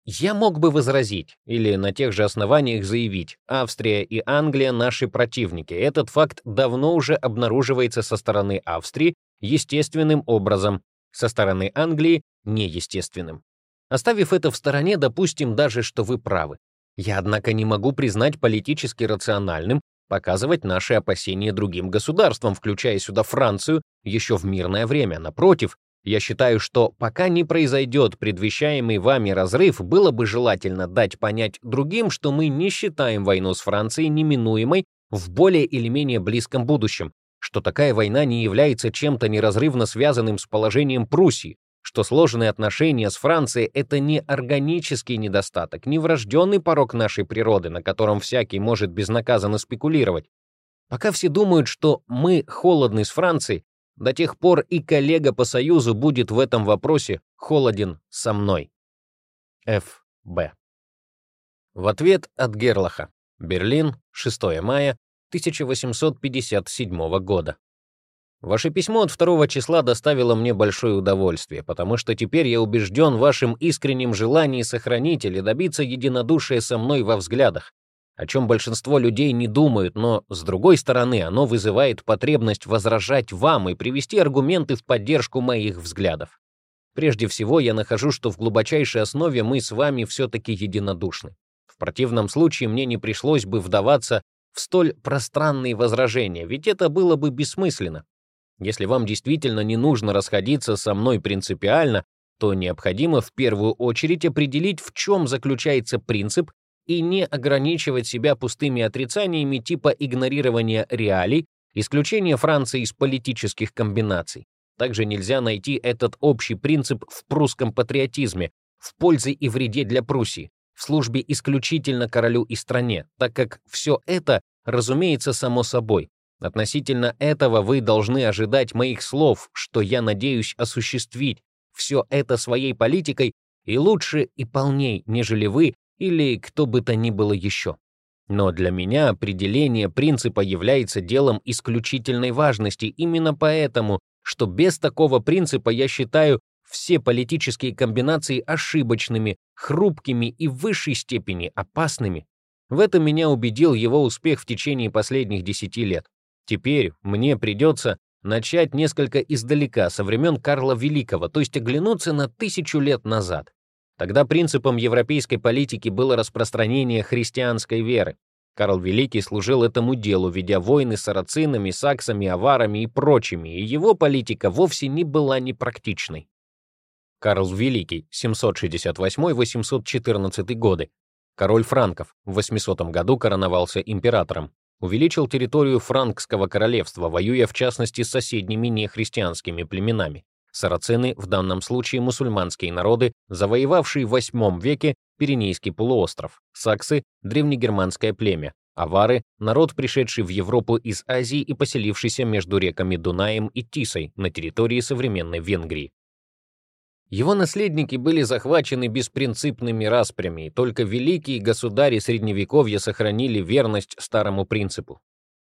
Я мог бы возразить, или на тех же основаниях заявить, Австрия и Англия — наши противники. Этот факт давно уже обнаруживается со стороны Австрии естественным образом, со стороны Англии — неестественным. Оставив это в стороне, допустим даже, что вы правы. Я, однако, не могу признать политически рациональным показывать наши опасения другим государствам, включая сюда Францию, еще в мирное время. Напротив, я считаю, что пока не произойдет предвещаемый вами разрыв, было бы желательно дать понять другим, что мы не считаем войну с Францией неминуемой в более или менее близком будущем, что такая война не является чем-то неразрывно связанным с положением Пруссии, что сложные отношения с Францией — это не органический недостаток, не врожденный порог нашей природы, на котором всякий может безнаказанно спекулировать. Пока все думают, что мы холодны с Францией, до тех пор и коллега по Союзу будет в этом вопросе холоден со мной. Ф.Б. В ответ от Герлаха. Берлин, 6 мая 1857 года. Ваше письмо от 2 числа доставило мне большое удовольствие, потому что теперь я убежден в вашем искреннем желании сохранить или добиться единодушия со мной во взглядах, о чем большинство людей не думают, но, с другой стороны, оно вызывает потребность возражать вам и привести аргументы в поддержку моих взглядов. Прежде всего, я нахожу, что в глубочайшей основе мы с вами все-таки единодушны. В противном случае мне не пришлось бы вдаваться в столь пространные возражения, ведь это было бы бессмысленно. Если вам действительно не нужно расходиться со мной принципиально, то необходимо в первую очередь определить, в чем заключается принцип, и не ограничивать себя пустыми отрицаниями типа игнорирования реалий, исключения Франции из политических комбинаций. Также нельзя найти этот общий принцип в прусском патриотизме, в пользе и вреде для Пруссии, в службе исключительно королю и стране, так как все это, разумеется, само собой. Относительно этого вы должны ожидать моих слов, что я надеюсь осуществить все это своей политикой и лучше и полней, нежели вы или кто бы то ни было еще. Но для меня определение принципа является делом исключительной важности именно поэтому, что без такого принципа я считаю все политические комбинации ошибочными, хрупкими и в высшей степени опасными. В этом меня убедил его успех в течение последних десяти лет. Теперь мне придется начать несколько издалека, со времен Карла Великого, то есть оглянуться на тысячу лет назад. Тогда принципом европейской политики было распространение христианской веры. Карл Великий служил этому делу, ведя войны с сарацинами, саксами, аварами и прочими, и его политика вовсе не была непрактичной. Карл Великий, 768-814 годы, король франков, в 800 году короновался императором, увеличил территорию франкского королевства, воюя в частности с соседними нехристианскими племенами. Сарацины, в данном случае мусульманские народы, завоевавшие в VIII веке Пиренейский полуостров, саксы — древнегерманское племя, авары — народ, пришедший в Европу из Азии и поселившийся между реками Дунаем и Тисой на территории современной Венгрии. Его наследники были захвачены беспринципными распрями, и только великие государи Средневековья сохранили верность старому принципу.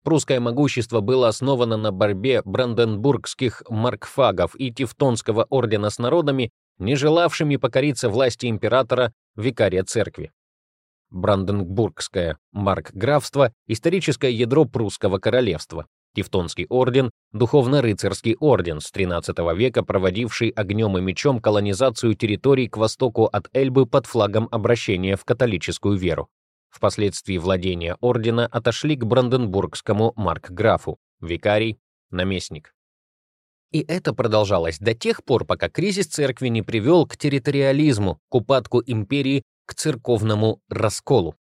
Прусское могущество было основано на борьбе бранденбургских маркфагов и Тевтонского ордена с народами, не желавшими покориться власти императора, викария церкви. Бранденбургское маркграфство — историческое ядро прусского королевства. Тевтонский орден — духовно-рыцарский орден с XIII века, проводивший огнем и мечом колонизацию территорий к востоку от Эльбы под флагом обращения в католическую веру. Впоследствии владения ордена отошли к бранденбургскому маркграфу, викарий, наместник. И это продолжалось до тех пор, пока кризис церкви не привел к территориализму, к упадку империи, к церковному расколу.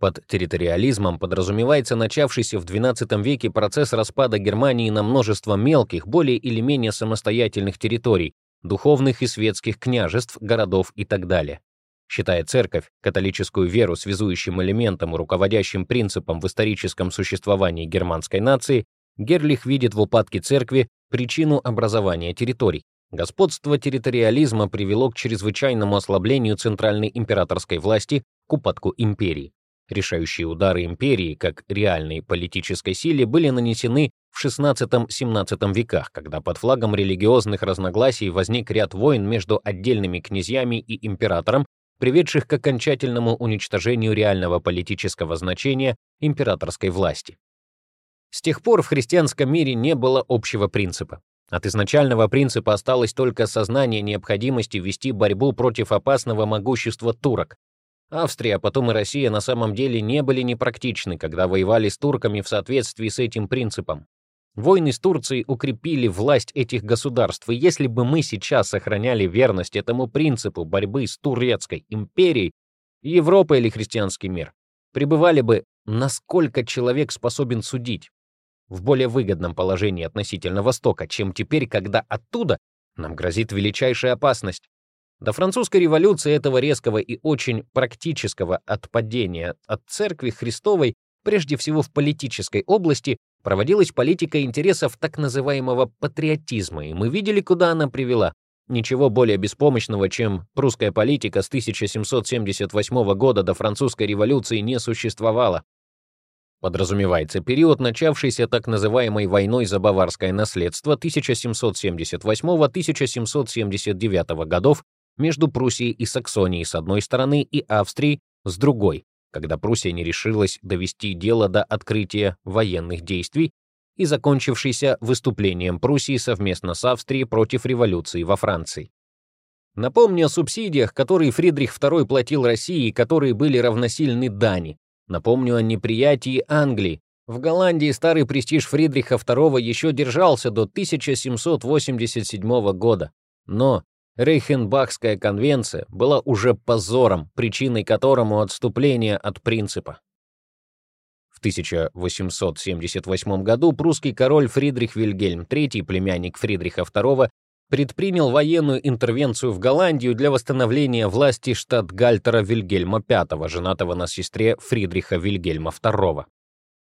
Под территориализмом подразумевается начавшийся в XII веке процесс распада Германии на множество мелких, более или менее самостоятельных территорий, духовных и светских княжеств, городов и так далее. Считая церковь, католическую веру связующим элементом и руководящим принципом в историческом существовании германской нации, Герлих видит в упадке церкви причину образования территорий. Господство территориализма привело к чрезвычайному ослаблению центральной императорской власти, к упадку империи. Решающие удары империи, как реальной политической силе, были нанесены в XVI-XVII веках, когда под флагом религиозных разногласий возник ряд войн между отдельными князьями и императором, приведших к окончательному уничтожению реального политического значения императорской власти. С тех пор в христианском мире не было общего принципа. От изначального принципа осталось только сознание необходимости вести борьбу против опасного могущества турок. Австрия, а потом и Россия на самом деле не были непрактичны, когда воевали с турками в соответствии с этим принципом. Войны с Турцией укрепили власть этих государств, и если бы мы сейчас сохраняли верность этому принципу борьбы с Турецкой империей, Европа или христианский мир, пребывали бы, насколько человек способен судить, в более выгодном положении относительно Востока, чем теперь, когда оттуда нам грозит величайшая опасность. До французской революции этого резкого и очень практического отпадения от церкви Христовой, прежде всего в политической области, проводилась политика интересов так называемого патриотизма, и мы видели, куда она привела. Ничего более беспомощного, чем прусская политика с 1778 года до французской революции не существовало. Подразумевается период, начавшийся так называемой войной за баварское наследство 1778-1779 годов между Пруссией и Саксонией с одной стороны и Австрией с другой, когда Пруссия не решилась довести дело до открытия военных действий и закончившейся выступлением Пруссии совместно с Австрией против революции во Франции. Напомню о субсидиях, которые Фридрих II платил России и которые были равносильны дани. Напомню о неприятии Англии. В Голландии старый престиж Фридриха II еще держался до 1787 года. Но Рейхенбахская конвенция была уже позором, причиной которому отступление от принципа. В 1878 году прусский король Фридрих Вильгельм III, племянник Фридриха II, предпринял военную интервенцию в Голландию для восстановления власти штат-гальтера Вильгельма V, женатого на сестре Фридриха Вильгельма II.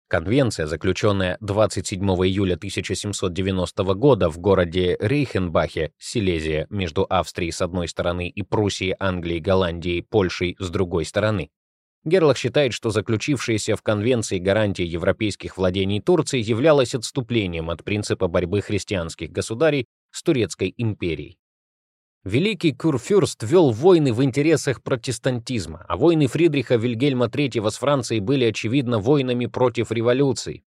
Конвенция, заключенная 27 июля 1790 года в городе Рейхенбахе, Силезия, между Австрией с одной стороны и Пруссией, Англией, Голландией, Польшей с другой стороны. Герлах считает, что заключившаяся в конвенции гарантия европейских владений Турции являлась отступлением от принципа борьбы христианских государей с Турецкой империей. Великий Курфюрст вел войны в интересах протестантизма, а войны Фридриха Вильгельма III с Францией были, очевидно, войнами против революции.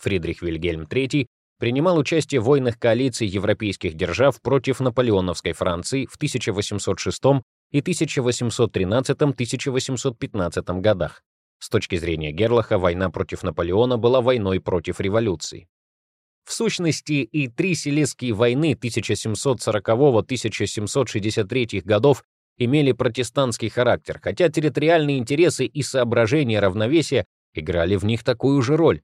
Фридрих Вильгельм III принимал участие в войнах коалиции европейских держав против наполеоновской Франции в 1806 и 1813-1815 годах. С точки зрения Герлаха, война против Наполеона была войной против революции. В сущности, и три Силезские войны 1740-1763 годов имели протестантский характер, хотя территориальные интересы и соображения равновесия играли в них такую же роль.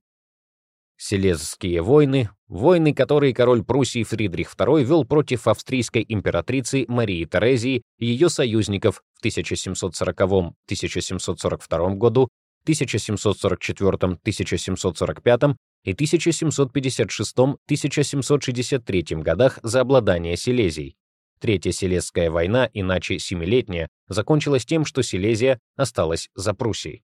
Силезские войны, войны, которые король Пруссии Фридрих II вел против австрийской императрицы Марии Терезии и ее союзников в 1740-1742 году, 1744-1745 и 1756-1763 годах за обладание Силезией. Третья Силезская война, иначе Семилетняя, закончилась тем, что Силезия осталась за Пруссией.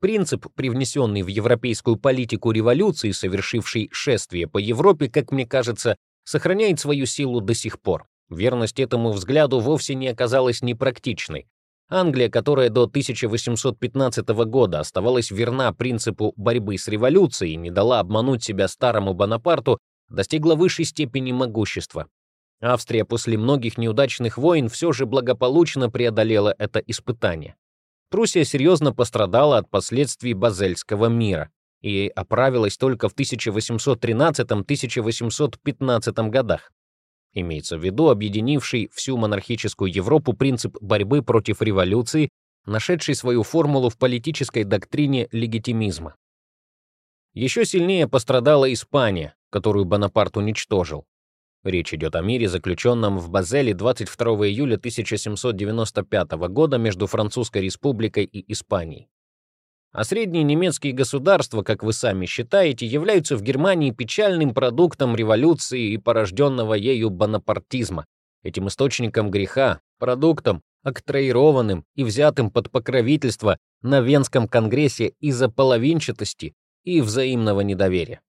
Принцип, привнесенный в европейскую политику революции, совершивший шествие по Европе, как мне кажется, сохраняет свою силу до сих пор. Верность этому взгляду вовсе не оказалась непрактичной. Англия, которая до 1815 года оставалась верна принципу борьбы с революцией и не дала обмануть себя старому Бонапарту, достигла высшей степени могущества. Австрия после многих неудачных войн все же благополучно преодолела это испытание. Пруссия серьезно пострадала от последствий Базельского мира и оправилась только в 1813-1815 годах. Имеется в виду объединивший всю монархическую Европу принцип борьбы против революции, нашедший свою формулу в политической доктрине легитимизма. Еще сильнее пострадала Испания, которую Бонапарт уничтожил. Речь идет о мире, заключенном в Базеле 22 июля 1795 года между Французской республикой и Испанией. А средние немецкие государства, как вы сами считаете, являются в Германии печальным продуктом революции и порожденного ею бонапартизма, этим источником греха, продуктом, октроированным и взятым под покровительство на Венском конгрессе из-за половинчатости и взаимного недоверия.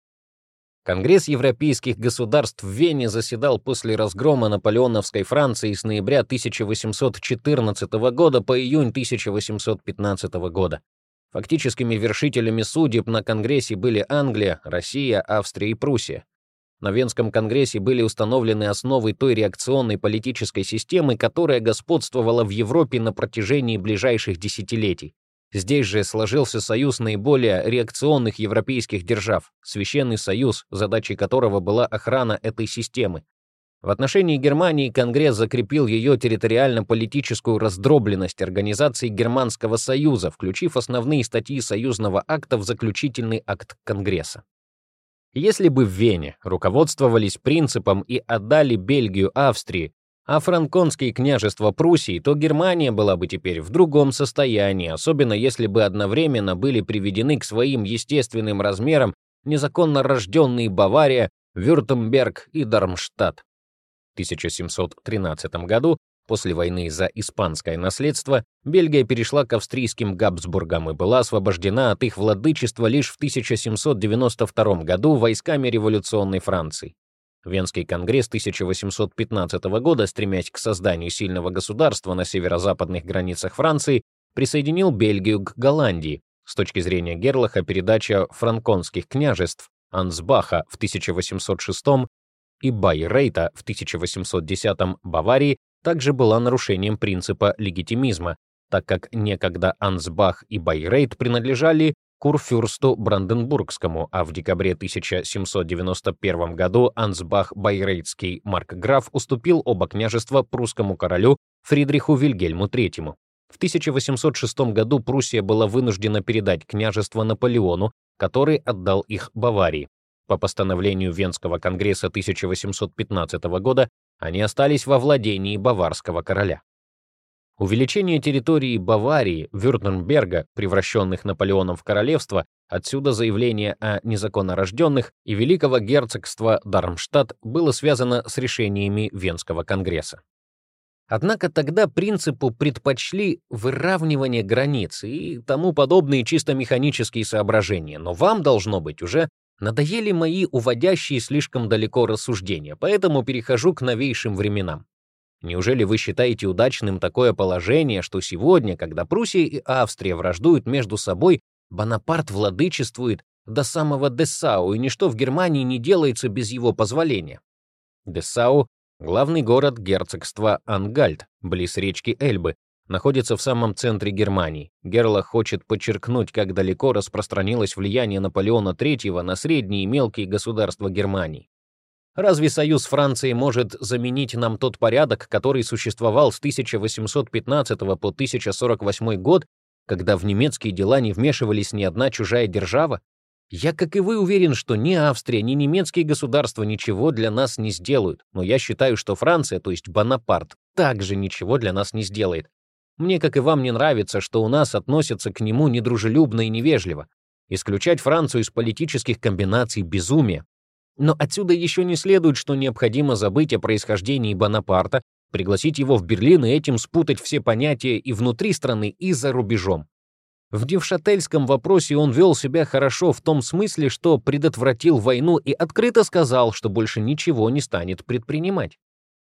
Конгресс европейских государств в Вене заседал после разгрома наполеоновской Франции с ноября 1814 года по июнь 1815 года. Фактическими вершителями судеб на Конгрессе были Англия, Россия, Австрия и Пруссия. На Венском конгрессе были установлены основы той реакционной политической системы, которая господствовала в Европе на протяжении ближайших десятилетий. Здесь же сложился союз наиболее реакционных европейских держав, Священный Союз, задачей которого была охрана этой системы. В отношении Германии Конгресс закрепил ее территориально-политическую раздробленность организации Германского Союза, включив основные статьи союзного акта в заключительный акт Конгресса. Если бы в Вене руководствовались принципом и отдали Бельгию Австрии, а франконские княжества Пруссии, то Германия была бы теперь в другом состоянии, особенно если бы одновременно были приведены к своим естественным размерам незаконно рожденные Бавария, Вюртемберг и Дармштадт. В 1713 году, после войны за испанское наследство, Бельгия перешла к австрийским Габсбургам и была освобождена от их владычества лишь в 1792 году войсками революционной Франции. Венский конгресс 1815 года, стремясь к созданию сильного государства на северо-западных границах Франции, присоединил Бельгию к Голландии. С точки зрения Герлаха, передача франконских княжеств Ансбаха в 1806 и Байрейта в 1810 Баварии также была нарушением принципа легитимизма, так как некогда Ансбах и Байрейт принадлежали курфюрсту Бранденбургскому, а в декабре 1791 году Ансбах-Байрейтский маркграф уступил оба княжества прусскому королю Фридриху Вильгельму III. В 1806 году Пруссия была вынуждена передать княжество Наполеону, который отдал их Баварии. По постановлению Венского конгресса 1815 года они остались во владении баварского короля. Увеличение территории Баварии, Вюртемберга, превращенных Наполеоном в королевство, отсюда заявление о незаконнорожденных и Великого герцогства Дармштадт было связано с решениями Венского конгресса. Однако тогда принципу предпочли выравнивание границ и тому подобные чисто механические соображения, но вам, должно быть, уже надоели мои уводящие слишком далеко рассуждения, поэтому перехожу к новейшим временам. Неужели вы считаете удачным такое положение, что сегодня, когда Пруссия и Австрия враждуют между собой, Бонапарт владычествует до самого Дессау, и ничто в Германии не делается без его позволения. Дессау — главный город герцогства Ангальд, близ речки Эльбы, находится в самом центре Германии. Герлах хочет подчеркнуть, как далеко распространилось влияние Наполеона III на средние и мелкие государства Германии. Разве союз Франции может заменить нам тот порядок, который существовал с 1815 по 1048 год, когда в немецкие дела не вмешивались ни одна чужая держава? Я, как и вы, уверен, что ни Австрия, ни немецкие государства ничего для нас не сделают, но я считаю, что Франция, то есть Бонапарт, также ничего для нас не сделает. Мне, как и вам, не нравится, что у нас относятся к нему недружелюбно и невежливо. Исключать Францию из политических комбинаций — безумие. Но отсюда еще не следует, что необходимо забыть о происхождении Бонапарта, пригласить его в Берлин и этим спутать все понятия и внутри страны, и за рубежом. В Девшательском вопросе он вел себя хорошо в том смысле, что предотвратил войну и открыто сказал, что больше ничего не станет предпринимать.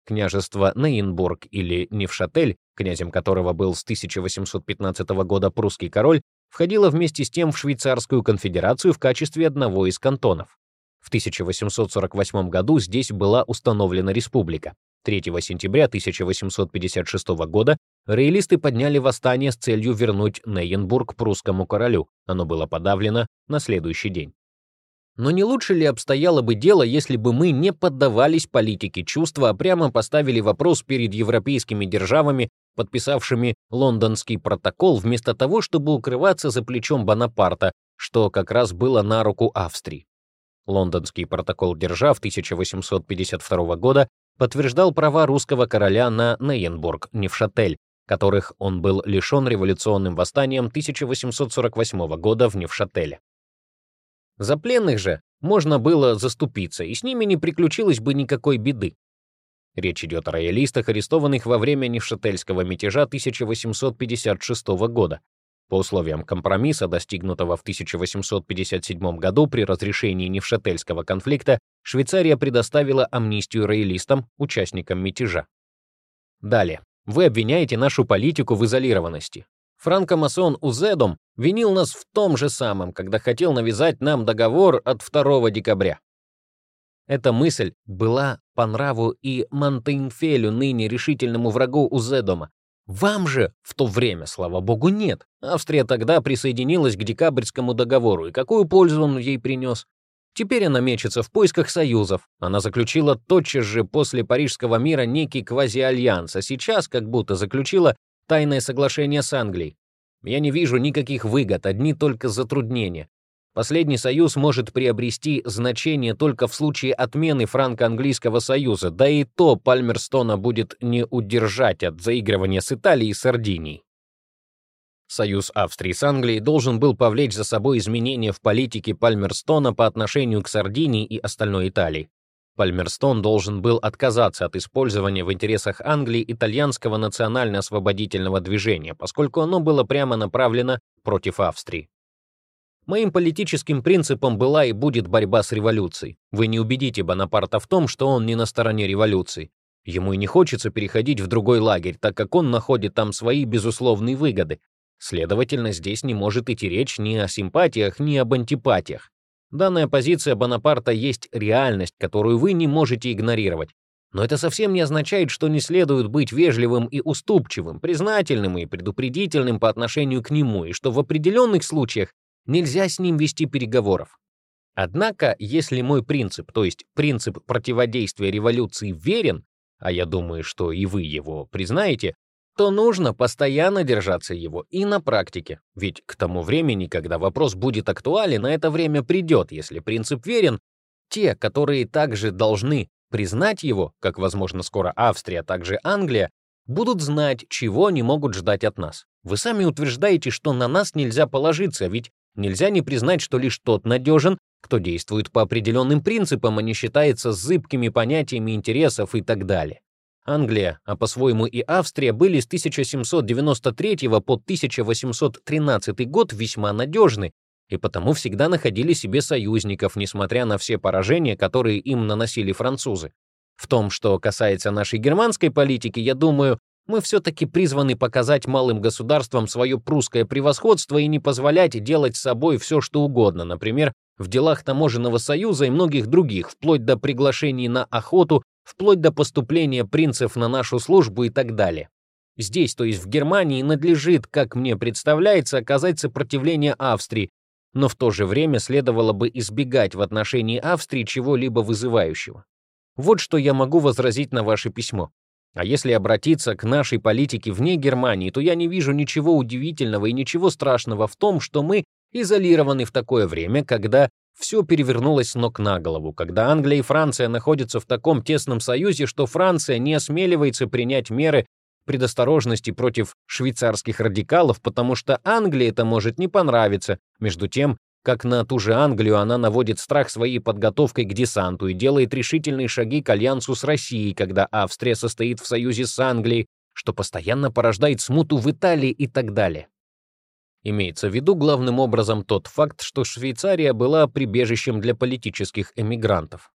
Княжество Нейнбург или Невшатель, князем которого был с 1815 года прусский король, входило вместе с тем в Швейцарскую конфедерацию в качестве одного из кантонов. В 1848 году здесь была установлена республика. 3 сентября 1856 года роялисты подняли восстание с целью вернуть Нейенбург прусскому королю. Оно было подавлено на следующий день. Но не лучше ли обстояло бы дело, если бы мы не поддавались политике чувства, а прямо поставили вопрос перед европейскими державами, подписавшими лондонский протокол, вместо того, чтобы укрываться за плечом Бонапарта, что как раз было на руку Австрии? Лондонский протокол держав 1852 года подтверждал права русского короля на Нейенбург, Невшатель, которых он был лишен революционным восстанием 1848 года в Невшателе. За пленных же можно было заступиться, и с ними не приключилось бы никакой беды. Речь идет о роялистах, арестованных во время Невшательского мятежа 1856 года, по условиям компромисса, достигнутого в 1857 году при разрешении Невшательского конфликта, Швейцария предоставила амнистию роялистам, участникам мятежа. Далее. Вы обвиняете нашу политику в изолированности. Франкомасон Узедом винил нас в том же самом, когда хотел навязать нам договор от 2 декабря. Эта мысль была по нраву и Монтейнфелю, ныне решительному врагу Узедома, вам же в то время, слава богу, нет. Австрия тогда присоединилась к декабрьскому договору, и какую пользу он ей принес? Теперь она мечется в поисках союзов. Она заключила тотчас же после Парижского мира некий квазиальянс, а сейчас как будто заключила тайное соглашение с Англией. Я не вижу никаких выгод, одни только затруднения. Последний союз может приобрести значение только в случае отмены франко-английского союза, да и то Пальмерстона будет не удержать от заигрывания с Италией и Сардинией. Союз Австрии с Англией должен был повлечь за собой изменения в политике Пальмерстона по отношению к Сардинии и остальной Италии. Пальмерстон должен был отказаться от использования в интересах Англии итальянского национально-освободительного движения, поскольку оно было прямо направлено против Австрии. Моим политическим принципом была и будет борьба с революцией. Вы не убедите Бонапарта в том, что он не на стороне революции. Ему и не хочется переходить в другой лагерь, так как он находит там свои безусловные выгоды. Следовательно, здесь не может идти речь ни о симпатиях, ни об антипатиях. Данная позиция Бонапарта есть реальность, которую вы не можете игнорировать. Но это совсем не означает, что не следует быть вежливым и уступчивым, признательным и предупредительным по отношению к нему, и что в определенных случаях нельзя с ним вести переговоров. Однако, если мой принцип, то есть принцип противодействия революции верен, а я думаю, что и вы его признаете, то нужно постоянно держаться его и на практике. Ведь к тому времени, когда вопрос будет актуален, на это время придет, если принцип верен, те, которые также должны признать его, как, возможно, скоро Австрия, а также Англия, будут знать, чего они могут ждать от нас. Вы сами утверждаете, что на нас нельзя положиться, ведь Нельзя не признать, что лишь тот надежен, кто действует по определенным принципам, а не считается зыбкими понятиями интересов и так далее. Англия, а по-своему и Австрия, были с 1793 по 1813 год весьма надежны, и потому всегда находили себе союзников, несмотря на все поражения, которые им наносили французы. В том, что касается нашей германской политики, я думаю, Мы все-таки призваны показать малым государствам свое прусское превосходство и не позволять делать с собой все, что угодно, например, в делах таможенного союза и многих других, вплоть до приглашений на охоту, вплоть до поступления принцев на нашу службу и так далее. Здесь, то есть в Германии, надлежит, как мне представляется, оказать сопротивление Австрии, но в то же время следовало бы избегать в отношении Австрии чего-либо вызывающего. Вот что я могу возразить на ваше письмо. А если обратиться к нашей политике вне Германии, то я не вижу ничего удивительного и ничего страшного в том, что мы изолированы в такое время, когда все перевернулось с ног на голову, когда Англия и Франция находятся в таком тесном союзе, что Франция не осмеливается принять меры предосторожности против швейцарских радикалов, потому что Англии это может не понравиться, между тем, как на ту же Англию она наводит страх своей подготовкой к десанту и делает решительные шаги к альянсу с Россией, когда Австрия состоит в союзе с Англией, что постоянно порождает смуту в Италии и так далее. Имеется в виду главным образом тот факт, что Швейцария была прибежищем для политических эмигрантов.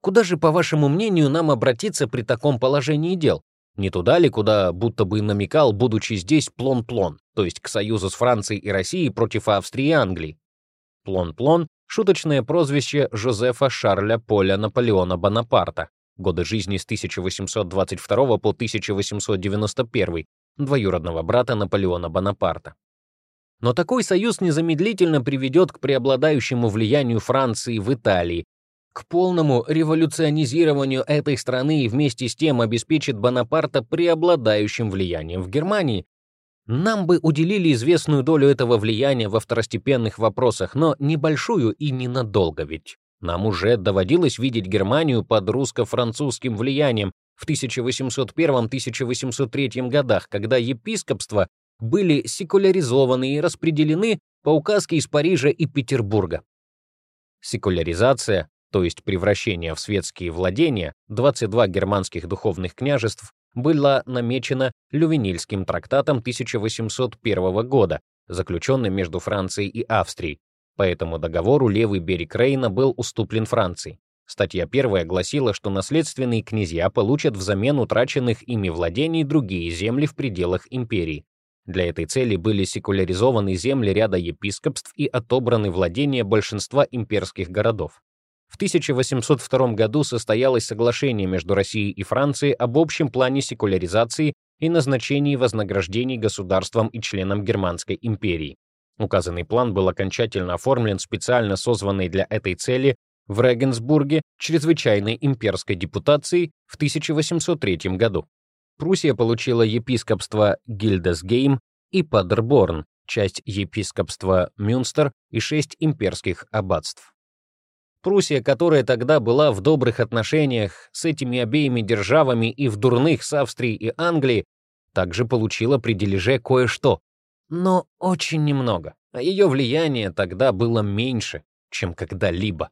Куда же, по вашему мнению, нам обратиться при таком положении дел? Не туда ли, куда будто бы намекал, будучи здесь, Плон-Плон, то есть к союзу с Францией и Россией против Австрии и Англии? Плон-Плон — шуточное прозвище Жозефа Шарля Поля Наполеона Бонапарта, годы жизни с 1822 по 1891, двоюродного брата Наполеона Бонапарта. Но такой союз незамедлительно приведет к преобладающему влиянию Франции в Италии, к полному революционизированию этой страны и вместе с тем обеспечит Бонапарта преобладающим влиянием в Германии, нам бы уделили известную долю этого влияния во второстепенных вопросах, но небольшую и ненадолго ведь. Нам уже доводилось видеть Германию под русско-французским влиянием в 1801-1803 годах, когда епископства были секуляризованы и распределены по указке из Парижа и Петербурга. Секуляризация, то есть превращение в светские владения, 22 германских духовных княжеств была намечена Лювенильским трактатом 1801 года, заключенным между Францией и Австрией. По этому договору левый берег Рейна был уступлен Франции. Статья первая гласила, что наследственные князья получат взамен утраченных ими владений другие земли в пределах империи. Для этой цели были секуляризованы земли ряда епископств и отобраны владения большинства имперских городов. В 1802 году состоялось соглашение между Россией и Францией об общем плане секуляризации и назначении вознаграждений государствам и членам Германской империи. Указанный план был окончательно оформлен специально созванной для этой цели в Регенсбурге чрезвычайной имперской депутацией в 1803 году. Пруссия получила епископство Гильдесгейм и Падерборн, часть епископства Мюнстер и шесть имперских аббатств. Пруссия, которая тогда была в добрых отношениях с этими обеими державами и в дурных с Австрией и Англией, также получила при дележе кое-что, но очень немного, а ее влияние тогда было меньше, чем когда-либо.